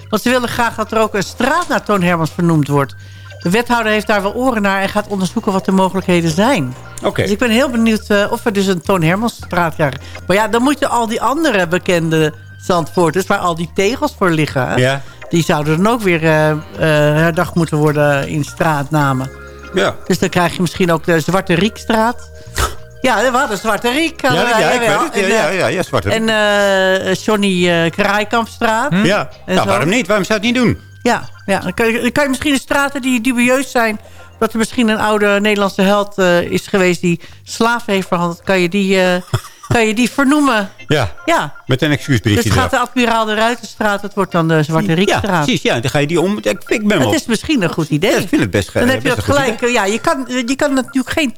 Want ze willen graag dat er ook een straat naar Toon Hermans vernoemd wordt. De wethouder heeft daar wel oren naar en gaat onderzoeken wat de mogelijkheden zijn. Oké. Dus ik ben heel benieuwd eh, of er dus een Toon Hermans straat krijgen. Maar ja, dan moeten al die andere bekende Zandvoorters... waar al die tegels voor liggen... Ja. die zouden dan ook weer eh, eh, herdacht moeten worden in straatnamen. Ja. Dus dan krijg je misschien ook de Zwarte Riekstraat. Ja, we hadden Zwarte Riek. Ja, ja, ik weet het. Ja, En, ja, eh, ja, ja, Zwarte Riek. En eh, Johnny eh Kraaikampstraat. Ja, En nou, zo. waarom niet? Waarom zou je het niet doen? Ja, ja. Dan, kan je, dan kan je misschien de straten die dubieus zijn... dat er misschien een oude Nederlandse held eh, is geweest... die slaven heeft verhandeld, kan je die, eh, kan je die vernoemen. Ja, Ja, met een dus excuusbriefje het gaat de Admiraal de Ruitenstraat... het wordt dan de Zwarte Riekstraat. Ja, precies. Ja, dan ga je die om... Ik, ik ben wel... Het is misschien een goed idee. Ja, ik vind het best Dan heb je dat gelijk. Ja, je kan, je kan natuurlijk geen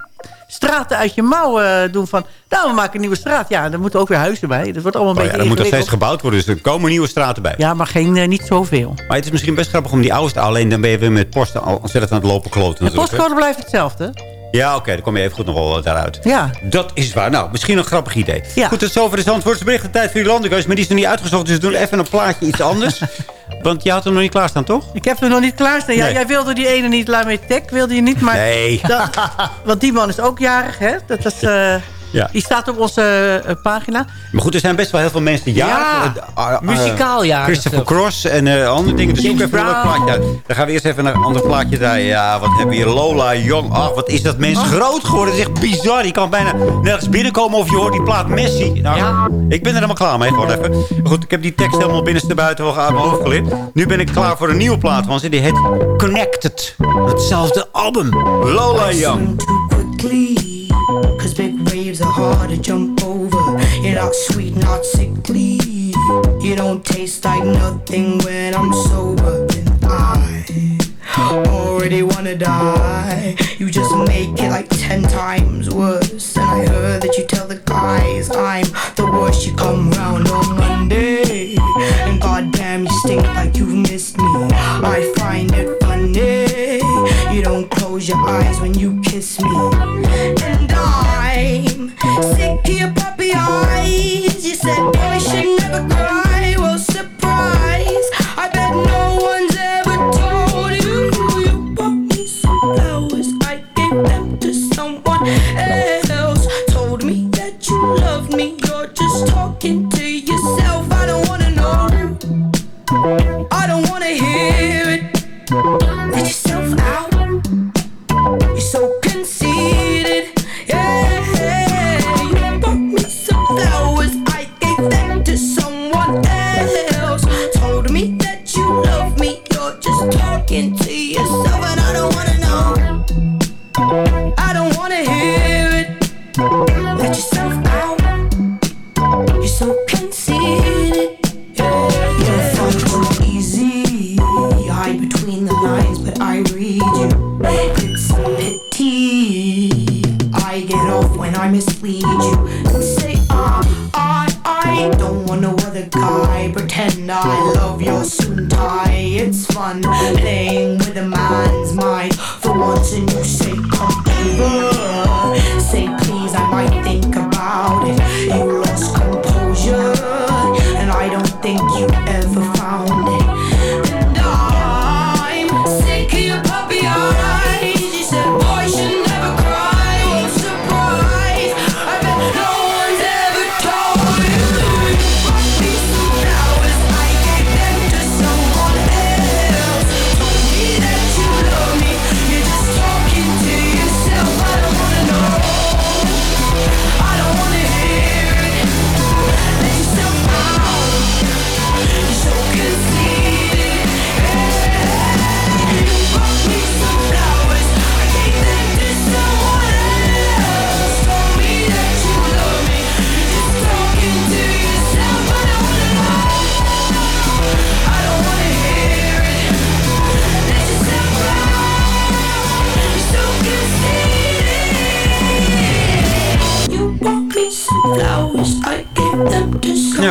straten uit je mouw eh, doen van... nou, we maken een nieuwe straat. Ja, er moeten ook weer huizen bij. Dat wordt allemaal een Oh ja, beetje er moet nog steeds gebouwd worden, dus er komen nieuwe straten bij. Ja, maar geen, eh, niet zoveel. Maar het is misschien best grappig om die oude te alleen dan ben je weer met posten al ontzettend aan het lopen kloten. De postcode blijft hetzelfde. Ja, oké, dan kom je even goed nog wel daaruit. Ja. Dat is waar. Nou, misschien een grappig idee. Ja. Goed, tot zover de Zandvoortse berichten. Tijd voor die landenkeus, maar die is nog niet uitgezocht. Dus we doen even een plaatje iets anders. Want je had hem nog niet klaarstaan, toch? Ik heb hem nog niet klaarstaan. Ja, Nee. Jij wilde die ene niet, Lame Tech wilde je niet. Maar Nee. dat- want die man is ook jarig, hè? Dat is, eh, Ja. Die staat op onze eh, pagina. Maar goed, er zijn best wel heel veel mensen die jarig Ja, eh, eh, muzikaal jarig Christopher. Cross en eh, andere dingen. Dus zoek even een plaatje uit. Dan gaan we eerst even naar een ander plaatje draaien. Ja, wat hebben we hier? Lola Jong. Ach, wat is dat mens groot geworden. Het is echt bizar. Je kan bijna nergens binnenkomen of je hoort die plaat Messi. Nou, Ik ben er helemaal klaar mee. Gewoon even. Maar goed, ik heb die tekst helemaal binnenste buiten wel uit mijn hoofd geleerd. Nu ben ik klaar voor een nieuwe plaat van ze. Die heet Connected. Hetzelfde album. Lola Young. Hard to jump over. You're not sweet, not sickly. You don't taste like nothing when I'm sober. And I already wanna die. You just make it like ten times worse. And I heard that you tell the guys I'm the worst. You come round on Monday. And goddamn, you stink like you've missed me. I find it funny. You don't close your eyes when you kiss me. And sick of your puppy eyes. You said boys should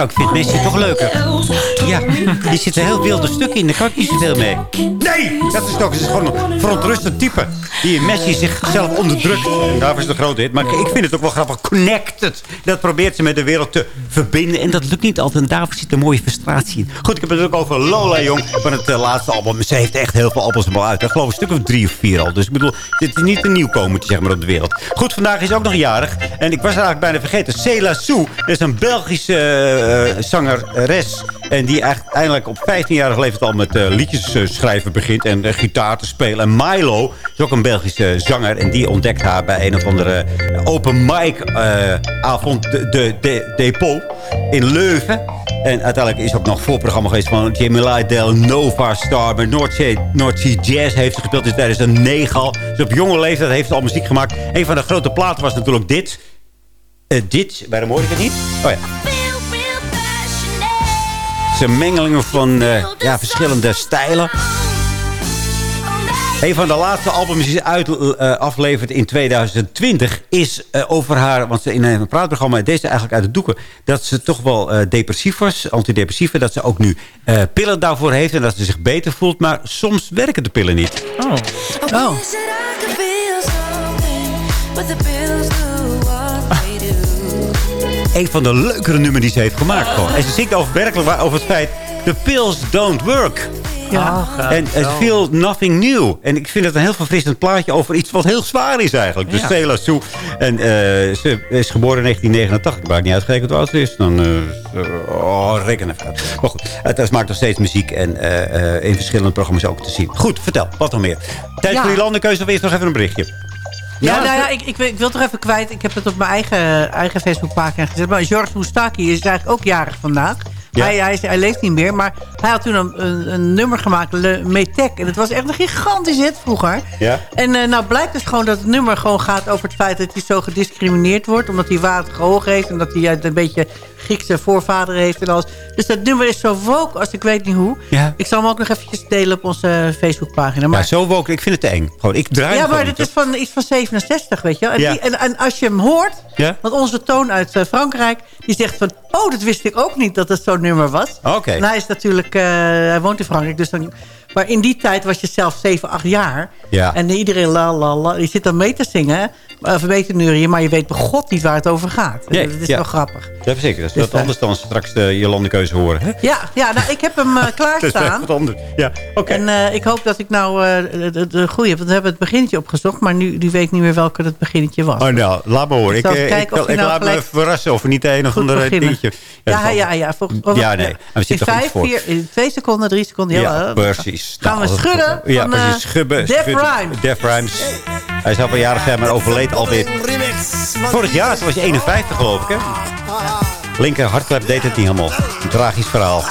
Ik vind Messi toch leuker. Ja, die zit een heel wilde stuk in. Daar kan ik niet zoveel mee. Nee, dat is toch het is gewoon een verontrustend type. Die Messi zichzelf onderdrukt. En daarvoor is een grote hit. Maar ik vind het ook wel grappig. Connected. Dat probeert ze met de wereld te verbinden. En dat lukt niet altijd. En daarvoor zit een mooie frustratie in. Goed, ik heb het ook over Lola Jong. Van het eh, laatste album. Ze heeft echt heel veel albums al uit. Ik geloof een stuk of drie of vier al. Dus ik bedoel, dit is niet een nieuwkomertje zeg maar, op de wereld. Goed, vandaag is ook nog jarig. En ik was eigenlijk bijna vergeten. Cela Sou. Dat is een Belgische eh, zangeres. En die eigenlijk op 15-jarige leeftijd al met eh, liedjes eh, schrijven begint. En eh, gitaar te spelen. En Milo is ook een Belgische zanger. En die ontdekt haar bij een of andere open mic eh, avond de, de, de, Depot in Leuven. En uiteindelijk is ook nog voorprogramma geweest van Jamie Lydell, Nova Star. Met North Sea, Jazz heeft ze gespeeld in 2009 al. Dus op jonge leeftijd heeft ze al muziek gemaakt. Een van de grote platen was natuurlijk dit. Eh, dit, waarom hoor ik het niet? Oh ja. Een mengeling van eh, ja, verschillende stijlen. Een van de laatste albums die ze uit, eh, aflevert in 2020 is eh, over haar... want ze in een praatprogramma deed ze eigenlijk uit de doeken... dat ze toch wel eh, depressief was, antidepressieve... dat ze ook nu eh, pillen daarvoor heeft en dat ze zich beter voelt... maar soms werken de pillen niet. Oh. Oh. Een van de leukere nummers die ze heeft gemaakt. Gewoon. En ze zingt over, werkelijk waar- over het feit... The pills don't work. Ja. En het feel nothing new. En ik vind het een heel verfrissend plaatje over iets wat heel zwaar is eigenlijk. Dus Ja. Sue. En eh, ze is geboren in 1989. Ik maak niet uitgerekend hoe oud ze is. Dan, eh, oh, reken even uit. Maar goed, het het maakt nog steeds muziek. En eh, in verschillende programma's ook te zien. Goed, vertel. Wat nog meer? Tijd Ja. voor die landenkeuze of eerst nog even een berichtje? Ja, Ja, nou ja, ik, ik wil toch even kwijt. Ik heb het op mijn eigen, eigen Facebookpagina gezet. Maar George Moustaki is eigenlijk ook jarig vandaag. Ja. Hij, hij, hij leeft niet meer, maar hij had toen een, een, een nummer gemaakt, Le Metec. En het was echt een gigantisch hit vroeger. Ja. En eh, nou blijkt dus gewoon dat het nummer gewoon gaat over het feit dat hij zo gediscrimineerd wordt. Omdat hij waterige ogen heeft en dat hij uit een beetje Griekse voorvader heeft en alles. Dus dat nummer is zo woke als ik weet niet hoe. Ja. Ik zal hem ook nog eventjes delen op onze Facebookpagina. Maar Ja, zo woke. Ik vind het te eng. Gewoon, ik draai ja, maar dit is van iets van 67, weet je wel. En, Ja. die- en, en als je hem hoort, Ja? want onze toon uit eh, Frankrijk... die zegt van, oh, dat wist ik ook niet dat het zo'n nummer was. Oké. Hij is natuurlijk, eh, hij woont in Frankrijk, dus dan... Maar in die tijd was je zelf 7, 8 jaar. Ja. En iedereen la la la. Je zit dan mee te zingen, te neurien, maar je weet bij god niet waar het over gaat. Nee, dat is ja. wel grappig. Ja, zeker. Dat is Dus, wat eh, anders dan straks de je landenkeuze horen. Hè? Ja, ja nou, ik heb hem eh, Dat is klaarstaan. wat anders. Ja, oké. En eh, ik hoop dat ik nou eh, de, de goede heb. Want we hebben het beginnetje opgezocht. Maar nu die weet niet meer welke het beginnetje was. Oh, nou, laat me horen. Ik Ik, eh, ik, ik, nou laat me verrassen of niet een of beginnen. dingetje... Ja, ja, ja. Volgens, Ja, nee. We in zitten toch vijf, vier, in twee seconden, drie seconden. Ja, Ja, eh, precies. Gaan we Nou, schudden Ja, precies. eh, Schubben. Def schudden. Rhymes. Def Rhymes. Hij zou wel jarig zijn, maar overleed alweer. Vorig jaar was hij 51, geloof ik, hè? Linker hartklep deed het niet helemaal. Een tragisch verhaal.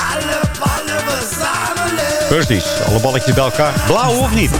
Precies. Alle balletjes bij elkaar. Blauw of niet?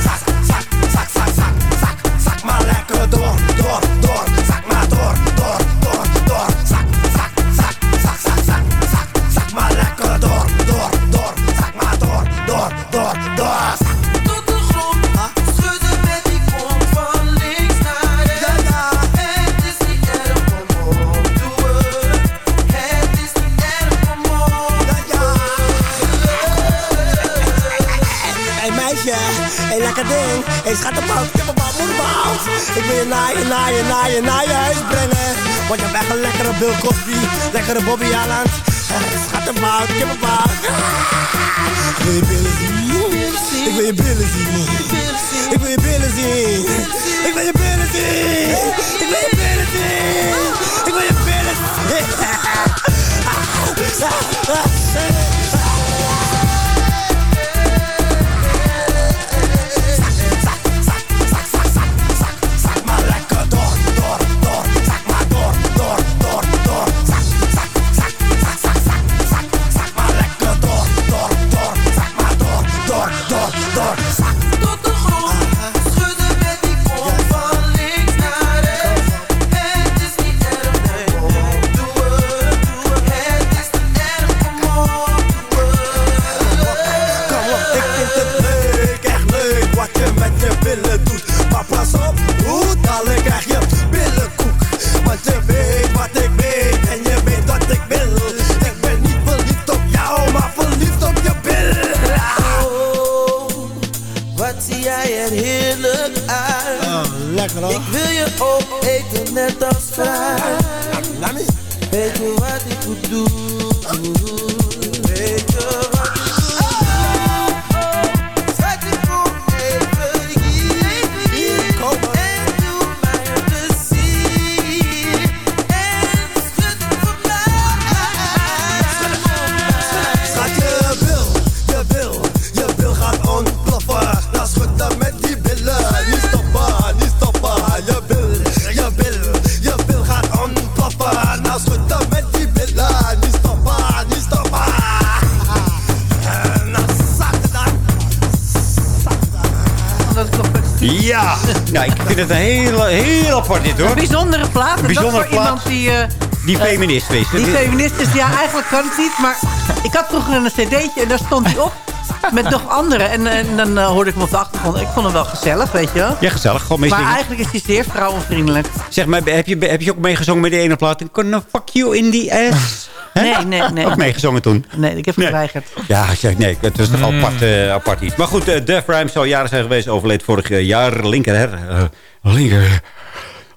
Ding. Hey schattenbout, kippenbout, moederbout. Ik wil je naar je, naar je, naar je, naar je huis brengen. Want je echt een lekkere Bill Cosby, lekkere Bobby Allen. Schattenbout, kippenbout. Ik wil je billen zien. Ik wil je billen zien. Ik wil je billen zien. Ik wil je billen zien. Ik wil je billen zien. Ik wil je billen zien. het een heel, heel apart dit hoor. Een bijzondere plaat. Een bijzondere voor iemand die... eh, Die eh, feminist wees. Die feminist is, ja, eigenlijk kan het niet. Maar ik had vroeger een cd'tje en daar stond hij op. Met nog anderen. En, en dan eh, hoorde ik hem op de achtergrond. Ik vond hem wel gezellig, weet je wel. Ja, gezellig. Gewoon Maar eigenlijk is hij zeer vrouwenvriendelijk. Zeg maar, heb je, heb je ook meegezongen met die ene plaat? Gonna fuck you in the ass. Nee, nee, nee. Ook meegezongen toen? Nee, ik heb geweigerd. Ja, nee, het is toch apart, eh, apart iets. Maar goed, eh, Def Rhymes zou jaren zijn geweest. Overleed vorig eh, jaar. Linker, hè? Linker...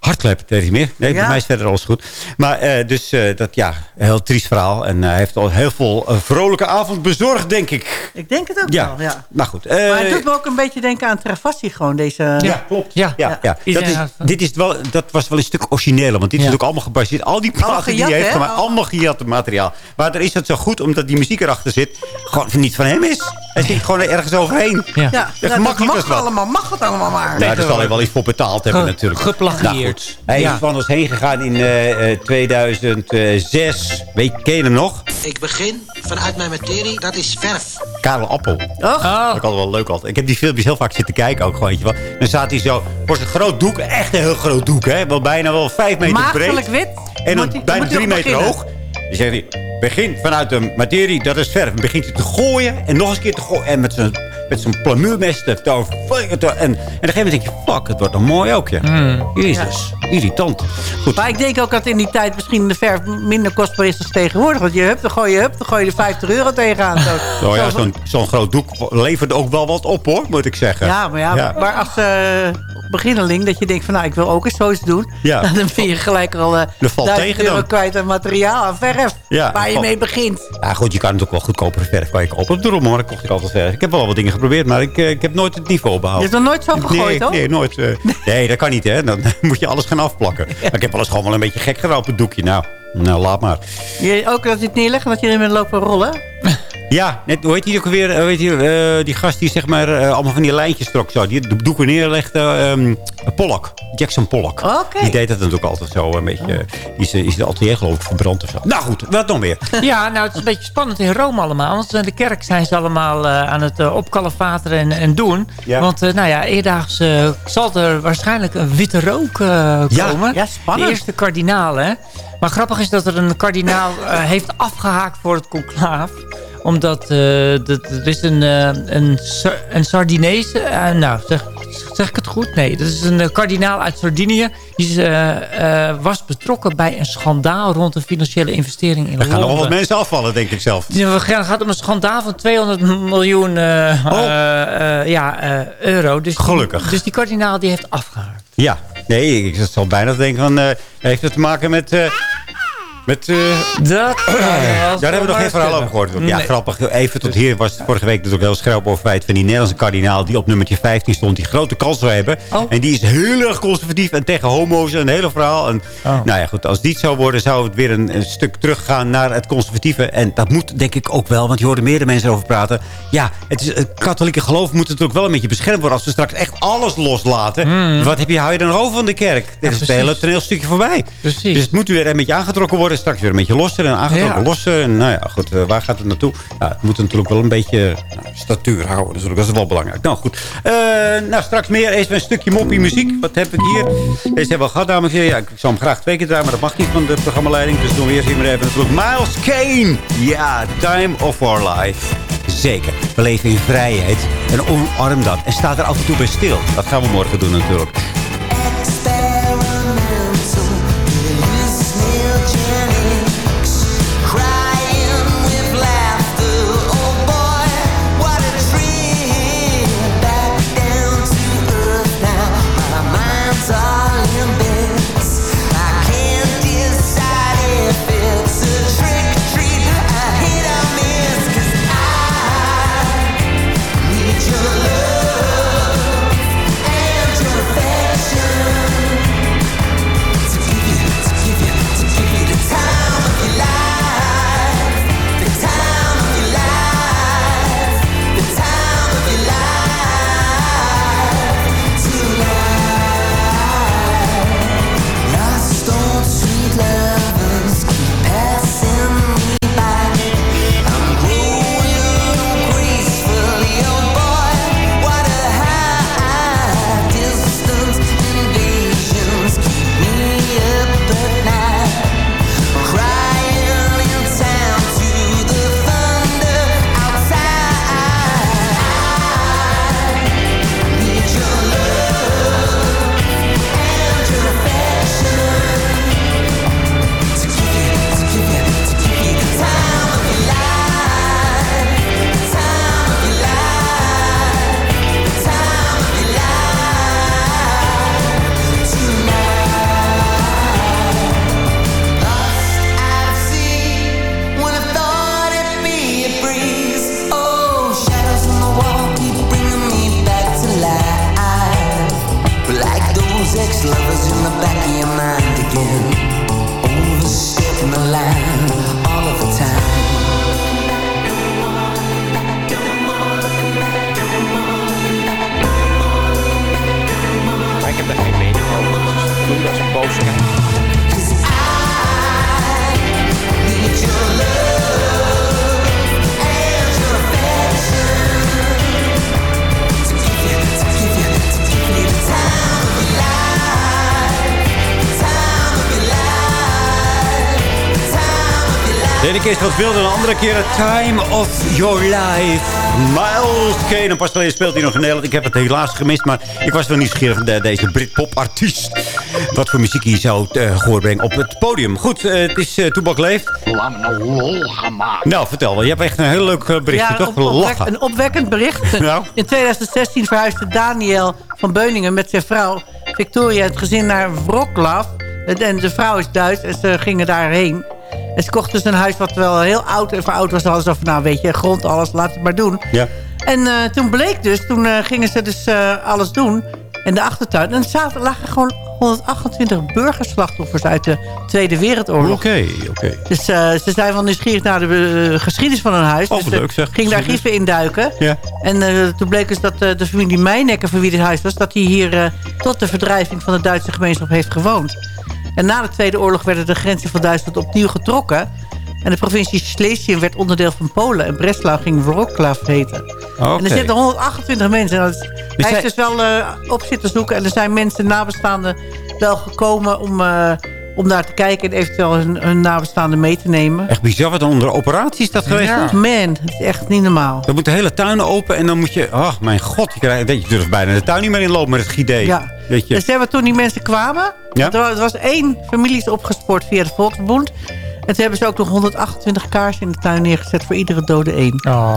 Hartklep, dat weet ik niet meer. Nee, Ja. bij mij is verder alles goed. Maar eh, dus eh, dat, ja, heel triest verhaal. En hij heeft al heel veel eh, vrolijke avond bezorgd, denk ik. Ik denk het ook Ja, wel, ja. maar goed. maar het eh, doet me ook een beetje denken aan Travassi gewoon, deze... Ja, klopt. Ja, ja, ja. Dat, is, dit is wel, dat was wel een stuk origineler. Want dit is ook allemaal gebaseerd. Al die platen die gejat, hij heeft gemaakt. Allemaal gejatte materiaal. Maar er is het zo goed, omdat die muziek erachter zit. Gewoon niet van hem is. Hij zit gewoon ergens overheen. Ja, nou, dat makkelijk mag wat. allemaal, mag het allemaal maar. Nou, daar zal hij wel iets voor betaald hebben Ge- natuurlijk. geplagieerd. Hij Ja. is van ons heen gegaan in eh, eh, 2006. Weet, ken je hem nog? Ik begin vanuit mijn materie, dat is verf. Karel Appel. Och. Dat is altijd wel leuk altijd. Ik heb die filmpjes heel vaak zitten kijken ook gewoon. Weet je wel. Dan staat hij zo voor zijn groot doek. Echt een heel groot doek. Hè? Wel bijna wel vijf meter Maagdelijk breed. wit. En dan Moet bijna drie meter beginnen? hoog. Dan zegt hij, begin vanuit de materie, dat is verf. Dan begint hij te gooien en nog eens een keer te gooien. En met zijn, met zijn plamuurmes over- En, en op een gegeven moment denk je, fuck, het wordt nog mooi ook, ja. Hmm. Jezus, irritant. Goed. Maar ik denk ook dat in die tijd misschien de verf minder kostbaar is dan tegenwoordig. Want je hebt dan gooi je, hup, dan gooi je er 50 euro tegenaan. Zo, Zo, ja, Zo- zo'n zo'n groot doek levert ook wel wat op, hoor, moet ik zeggen. Ja, maar, ja, maar als eh beginneling dat je denkt van nou, ik wil ook eens zoiets doen. Ja. Dan ben je gelijk al eh Dat valt 1000 tegen euro dan. kwijt aan materiaal, aan verf. Ja, waar je mee begint. Ja, goed, je kan het ook wel goedkoper verf kan je kopen. Op de rommel, dat kocht ik altijd verf. Ik heb wel wat dingen geprobeerd, maar ik, eh, ik heb nooit het niveau behaald. Je hebt nog nooit zo gegooid, nee, hoor? Nee, nooit. eh, nee, dat kan niet, hè. Dan moet je alles gaan afplakken. Maar ik heb wel eens gewoon wel een beetje gek gedaan op het doekje. Nou, nou laat maar. Je, ook dat je het neerlegt en dat je erin bent lopen rollen. Ja, net, hoe heet die ook weer? Hoe heet die, eh, die gast die zeg maar eh, allemaal van die lijntjes trok zo. Die de doeken neerlegde. ehm Pollock. Jackson Pollock. Die deed dat natuurlijk altijd zo een beetje. eh, die is, is de atelier geloof ik verbrand of zo. Nou goed, wat nog meer? Ja, nou, het is een beetje spannend in Rome allemaal. Want in de kerk zijn ze allemaal eh, aan het opkalevateren en, en doen. Ja. Want, eh, nou ja, eerdaags eh, zal er waarschijnlijk een witte rook eh, Ja, komen. ja, spannend. De eerste kardinaal, hè. Maar grappig is dat er een kardinaal eh, heeft afgehaakt voor het conclaaf omdat eh, dat, er is een, eh, een, een Sardinese... eh, nou, zeg, zeg ik het goed? Nee, dat is een kardinaal uit Sardinië. Die was betrokken bij een schandaal rond een financiële investering in Er gaan nog Londen. wat mensen afvallen, denk ik zelf. Het gaat om een schandaal van 200 miljoen Oh. ja, euro. Dus Gelukkig. dus die kardinaal die heeft afgehaakt. Ja, nee, ik zat al bijna te denken van... heeft het te maken met... met eh, Dat kan Daar hebben we nog geen verhaal over gehoord. Ja, Nee. grappig. Even tot hier was het vorige week natuurlijk heel scherp over feit van die Nederlandse kardinaal die op nummertje 15 stond, die grote kans zou hebben. Oh. En die is heel erg conservatief en tegen homo's en een hele verhaal. En, Oh. Nou ja, goed, als die het zou worden, zou het weer een, een stuk teruggaan naar het conservatieve. En dat moet denk ik ook wel, want je hoorde meerdere mensen erover praten. Ja, het, is, het katholieke geloof moet natuurlijk wel een beetje beschermd worden als we straks echt alles loslaten. Wat heb je, hou je dan over van de kerk? Dit is het precies. hele toneelstukje voorbij. Precies. Dus het moet weer een beetje aangetrokken worden. Straks weer een beetje losser en aangetrokken Ja. losser. En nou ja, goed, eh, waar gaat het naartoe? Ja, het moet natuurlijk wel een beetje nou, statuur houden. Natuurlijk. Dat is wel belangrijk. Nou goed. Eh, nou, straks meer. Even een stukje moppie muziek. Wat heb ik hier? Deze hebben we al gehad, dames en heren. Ja, ik zou hem graag twee keer draaien, maar dat mag niet van de programmaleiding. Dus doen we eerst hier maar even natuurlijk Miles Kane. Ja, Time of Our Life. Zeker. We leven in vrijheid. En omarm dat. En sta er af en toe bij stil. Dat gaan we morgen doen natuurlijk. Keer is wat wilder, de andere keer Time of Your Life. Miles Kane. Pas geleden speelt hij nog in Nederland. Ik heb het helaas gemist, maar ik was wel nieuwsgierig van de- deze Britpop-artiest. Wat voor muziek hij zou uh, gehoord brengen op het podium. Goed, eh, het is uh, Toebak Leeft. Me nou lol gemaakt. Nou, vertel wel. Je hebt echt een heel leuk eh, berichtje, Ja, toch? een, opwek- een opwekkend bericht. Nou? In 2016 verhuisde Daniel van Beuningen met zijn vrouw Victoria het gezin naar Wroclaw. En de vrouw is Duits en ze gingen daarheen. En ze kochten dus een huis wat wel heel oud en veroud was. Hadden ze van, nou weet je, grond, alles, laat het maar doen. Ja. En eh, toen bleek dus, toen eh, gingen ze dus eh, alles doen in de achtertuin. En er zaten, lagen gewoon 128 burgerslachtoffers uit de Tweede Wereldoorlog. Oké, oké. Dus ze zijn wel nieuwsgierig naar de geschiedenis van hun huis. Oh, dus leuk, zeg. ging daar grieven induiken. Ja. En toen bleek dus dat de familie Meinecker, van wie dit huis was... dat die hier tot de verdrijving van de Duitse gemeenschap heeft gewoond. En na de Tweede Oorlog werden de grenzen van Duitsland opnieuw getrokken. En de provincie Schlesien werd onderdeel van Polen. En Breslau ging Wroclaw heten. En er zitten 128 mensen. En dat is- hij zij- heeft dus wel eh, op zitten zoeken. En er zijn mensen, nabestaanden, wel gekomen om, eh, om daar te kijken... en eventueel hun, hun nabestaanden mee te nemen. Echt bizar wat onder operatie is dat geweest. Ja. Man, het is echt niet normaal. Dan moet de hele tuin open en dan moet je... Oh, mijn god, je, krijgt, weet je, durft bijna de tuin niet meer inlopen met het gidee. Ja. Weet je. Dus hebben toen die mensen kwamen... Ja. Er, was, er was één familie is opgespoord via de Volksbond. En toen hebben ze ook nog 128 kaarsen in de tuin neergezet... voor iedere dode één.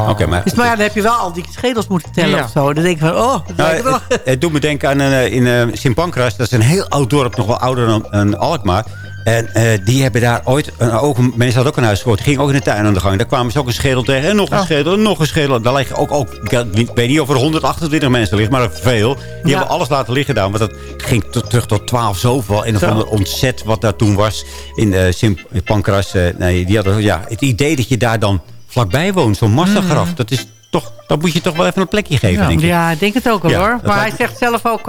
Oké, maar... Dus maar ja, dan heb je wel al die schedels moeten tellen Ja. of zo. Dan denk ik van, oh, dat Nou, lijkt wel. het, het doet me denken aan een, eh, in eh, Sint Pancras. Dat is een heel oud dorp, nog wel ouder dan, dan Alkmaar. En eh, die hebben daar ooit... ook, een- mensen hadden ook een huis gehoord. Die gingen ook in de tuin aan de gang. Daar kwamen ze ook een schedel tegen. En nog een schedel, en nog een schedel. Daar liggen ook... ook ik weet niet of er 128 mensen liggen, maar veel. Die Ja. hebben alles laten liggen daar. Want dat ging terug tot 12 zoveel. En of ander ontzet wat daar toen was in Sint Pancras. eh, nee, die hadden ja, het idee dat je daar dan vlakbij woont. Zo'n massagraf. Dat is toch... Dat moet je toch wel even een plekje geven, Mm. Ja, denk ik. ja, ik denk het ook wel Ja, hoor. Maar hij zegt zelf ook...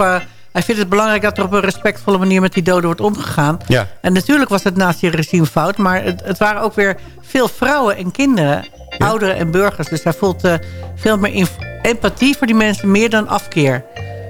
hij vindt het belangrijk dat er op een respectvolle manier met die doden wordt omgegaan. Ja. En natuurlijk was het nazi-regime fout. Maar het, het waren ook weer veel vrouwen en kinderen. Ouderen en burgers. Dus hij voelt eh, veel meer empathie voor die mensen. Meer dan afkeer.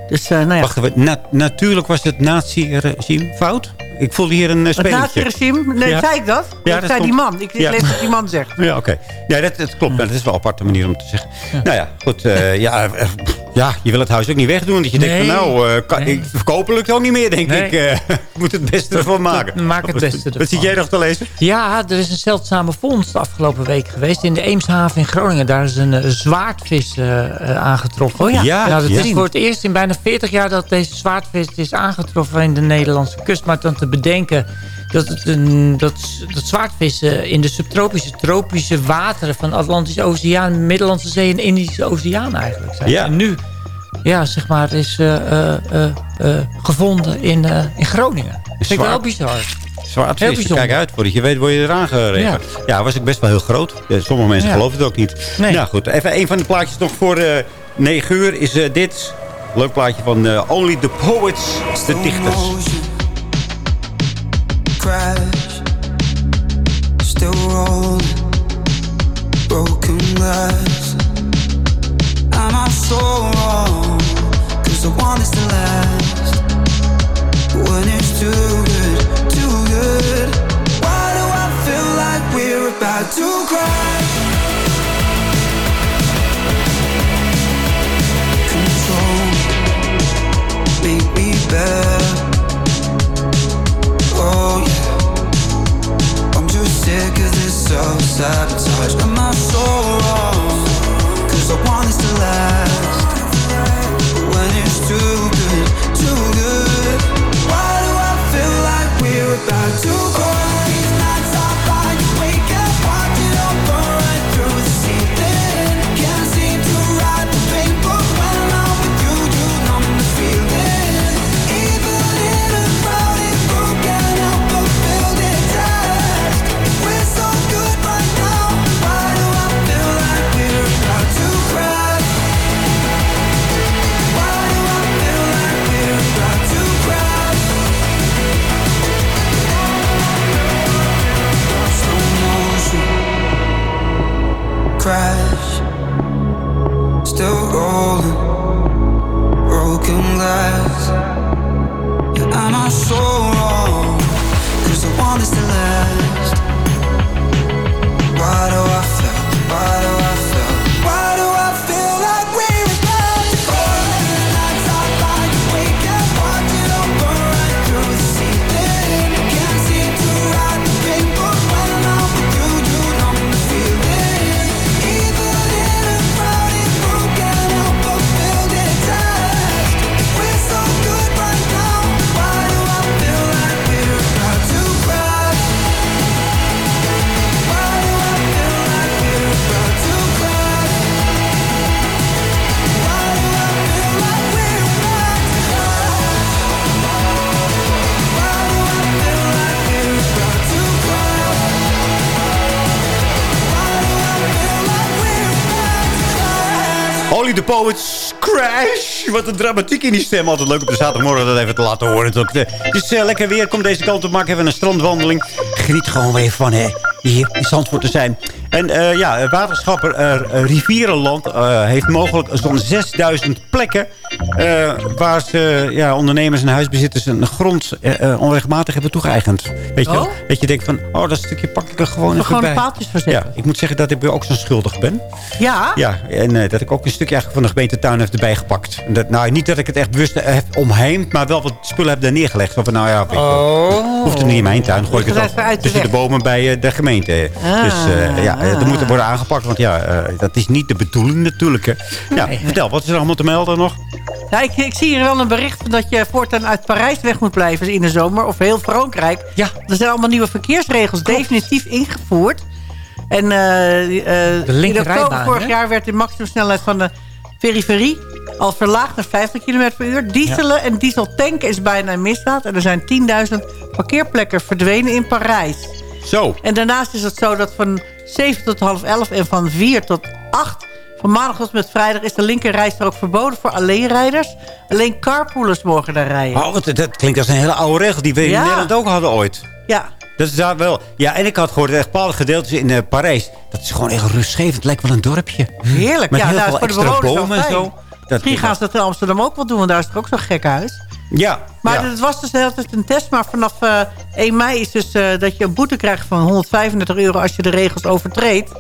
Dus eh, nou ja. Wacht even, na- natuurlijk was het nazi-regime fout? Ik voelde hier een Het spelletje. nazi-regime? Nee, Ja. zei ik dat? Ja, dat dat zei die man. Ik, Ja. lees wat die man zegt. Ja, oké. Ja, dat, dat klopt. Dat is wel een aparte manier om te zeggen. Nou ja, goed. eh, ja, eh, ja, je wil het huis ook niet wegdoen. Dat je denkt van nou, eh, kan, ik verkopen lukt ook niet meer, denk Nee. ik. eh, ik moet het beste ervan maken. Maak het Wat- beste Wat ervan. zit jij nog te lezen? Ja, er is een zeldzame vondst de afgelopen week geweest. In de Eemshaven in Groningen. Daar is een eh, zwaardvis eh, eh, aangetroffen. Oh ja. Ja, Nou, dat is voor het eerst in bijna 40 jaar dat deze zwaardvis is aangetroffen in de Nederlandse kust. Maar dan te bedenken dat, het een, dat, dat zwaardvissen in de subtropische, tropische wateren van de Atlantische Oceaan, Middellandse Zee en Indische Oceaan eigenlijk zijn. Ja. En nu, ja, zeg maar, is eh, eh, eh, gevonden in, in Groningen. Vind ik wel bizar. Heel Zwaardvis, bijzonder. kijk uit. Voordat je weet, word je eraan geregeld. Ja, was ik best wel heel groot. Sommige mensen Ja. geloven het ook niet. Nee. Nou goed, even een van de plaatjes nog voor eh 9 uur is dit. Leuk plaatje van Only the Poets, de dichters. Crash, still rolling, broken glass. Am I so wrong? Cause I want this to last. When it's too good, too good. Why do I feel like we're about to cry? Control, make me better. Sick of this self-sabotage Am I so wrong? Cause I want this to last when it's too good, too good Why do I feel like we're about to cry? Poets, Crash. Wat een dramatiek in die stem. Altijd leuk op de zaterdagmorgen dat even te laten horen. Het is uh, lekker weer. Kom deze kant op. Maak even een strandwandeling. Geniet gewoon weer van hè, hier in Zandvoort te zijn. En uh, ja, waterschap uh, Rivierenland heeft mogelijk zo'n 6000 plekken... waar ze ja, ondernemers en huisbezitters een grond onrechtmatig hebben toegeëigend. Weet je, Oh? dat je denkt van, oh, dat stukje pak ik er gewoon even Gewoon bij. paaltjes verzetten. Ja, ik moet zeggen dat ik ook zo'n schuldig ben. Ja? Ja, en eh, dat ik ook een stukje eigenlijk van de gemeentetuin heb erbij gepakt. Dat, nou, niet dat ik het echt bewust heb omheemd, maar wel wat spullen heb daar neergelegd. Van, nou ja, weet wel, hoeft het niet in mijn tuin. Gooi ik het Oh. De tussen de bomen bij eh, de gemeente. Ah, dus eh, ja, eh, dat moet worden aangepakt. Want ja, eh, dat is niet de bedoeling natuurlijk. hè. Ja, vertel, wat is er allemaal te melden nog? Ja, ik, ik zie hier wel een bericht van dat je voortaan uit Parijs weg moet blijven in de zomer. Of heel Frankrijk. Ja. Er zijn allemaal nieuwe verkeersregels definitief ingevoerd. En eh, eh, in linkerrijbaan, oktober vorig hè? jaar werd de maximumsnelheid van de periferie al verlaagd naar 50 km per uur. Dieselen en dieseltanken is bijna een misdaad. En er zijn 10.000 parkeerplekken verdwenen in Parijs. Zo. En daarnaast is het zo dat van 7 tot half 11 en van 4 tot 8... van maandag tot met vrijdag is de linkerrijstrook verboden voor alleenrijders. Alleen carpoolers mogen daar rijden. Oh, dat klinkt als een hele oude regel die we in. Nederland ook hadden ooit. Ja, Dat is daar wel. Ja, en ik had gehoord dat echt bepaalde gedeeltes in eh, Parijs. Dat is gewoon echt rustgevend. Het lijkt wel een dorpje. heerlijk. Met ja, heel nou, veel voor de extra bewoners bomen en zo. Misschien gaan ze dat in Amsterdam ook wel doen, want daar is er ook zo'n gek huis. Ja. Maar ja. het was dus tijd een test. Maar vanaf eh 1 mei is dus eh, dat je een boete krijgt van 135 euro als je de regels overtreedt.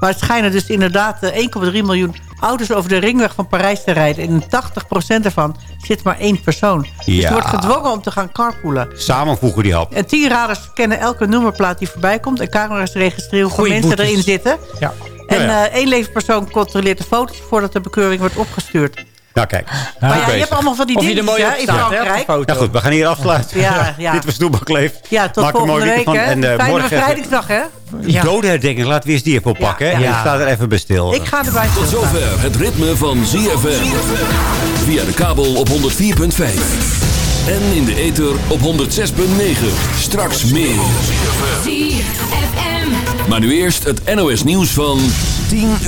Maar het schijnen dus inderdaad eh, 1,3 miljoen auto's over de ringweg van Parijs te rijden. En in 80% ervan zit maar één persoon. Dus je Ja. wordt gedwongen om te gaan carpoolen. Samenvoegen die hap. En tien radars kennen elke nummerplaat die voorbij komt. En camera's registreren hoeveel Goeie mensen boetes. erin zitten. Ja. En Ja, ja. eh, één levenspersoon controleert de foto's voordat de bekeuring wordt opgestuurd. Nou, kijk. maar ja, je hebt allemaal van die Of je dingen ja, in Frankrijk. Ja goed, we gaan hier afsluiten. Ja, ja. Dit was Toebak Leeft. Ja, tot Maak een volgende week. van. En, Fijne morgen even- bevrijdingsdag, hè? Ja. Dodenherdenking, laten we eens die even oppakken. Ja, hè? ja. Je staat er even bij stil. Ik ga erbij Tot stilstaan. zover het ritme van ZFM. Via de kabel op 104.5. En in de ether op 106.9. Straks meer. Maar nu eerst het NOS nieuws van 10 uur.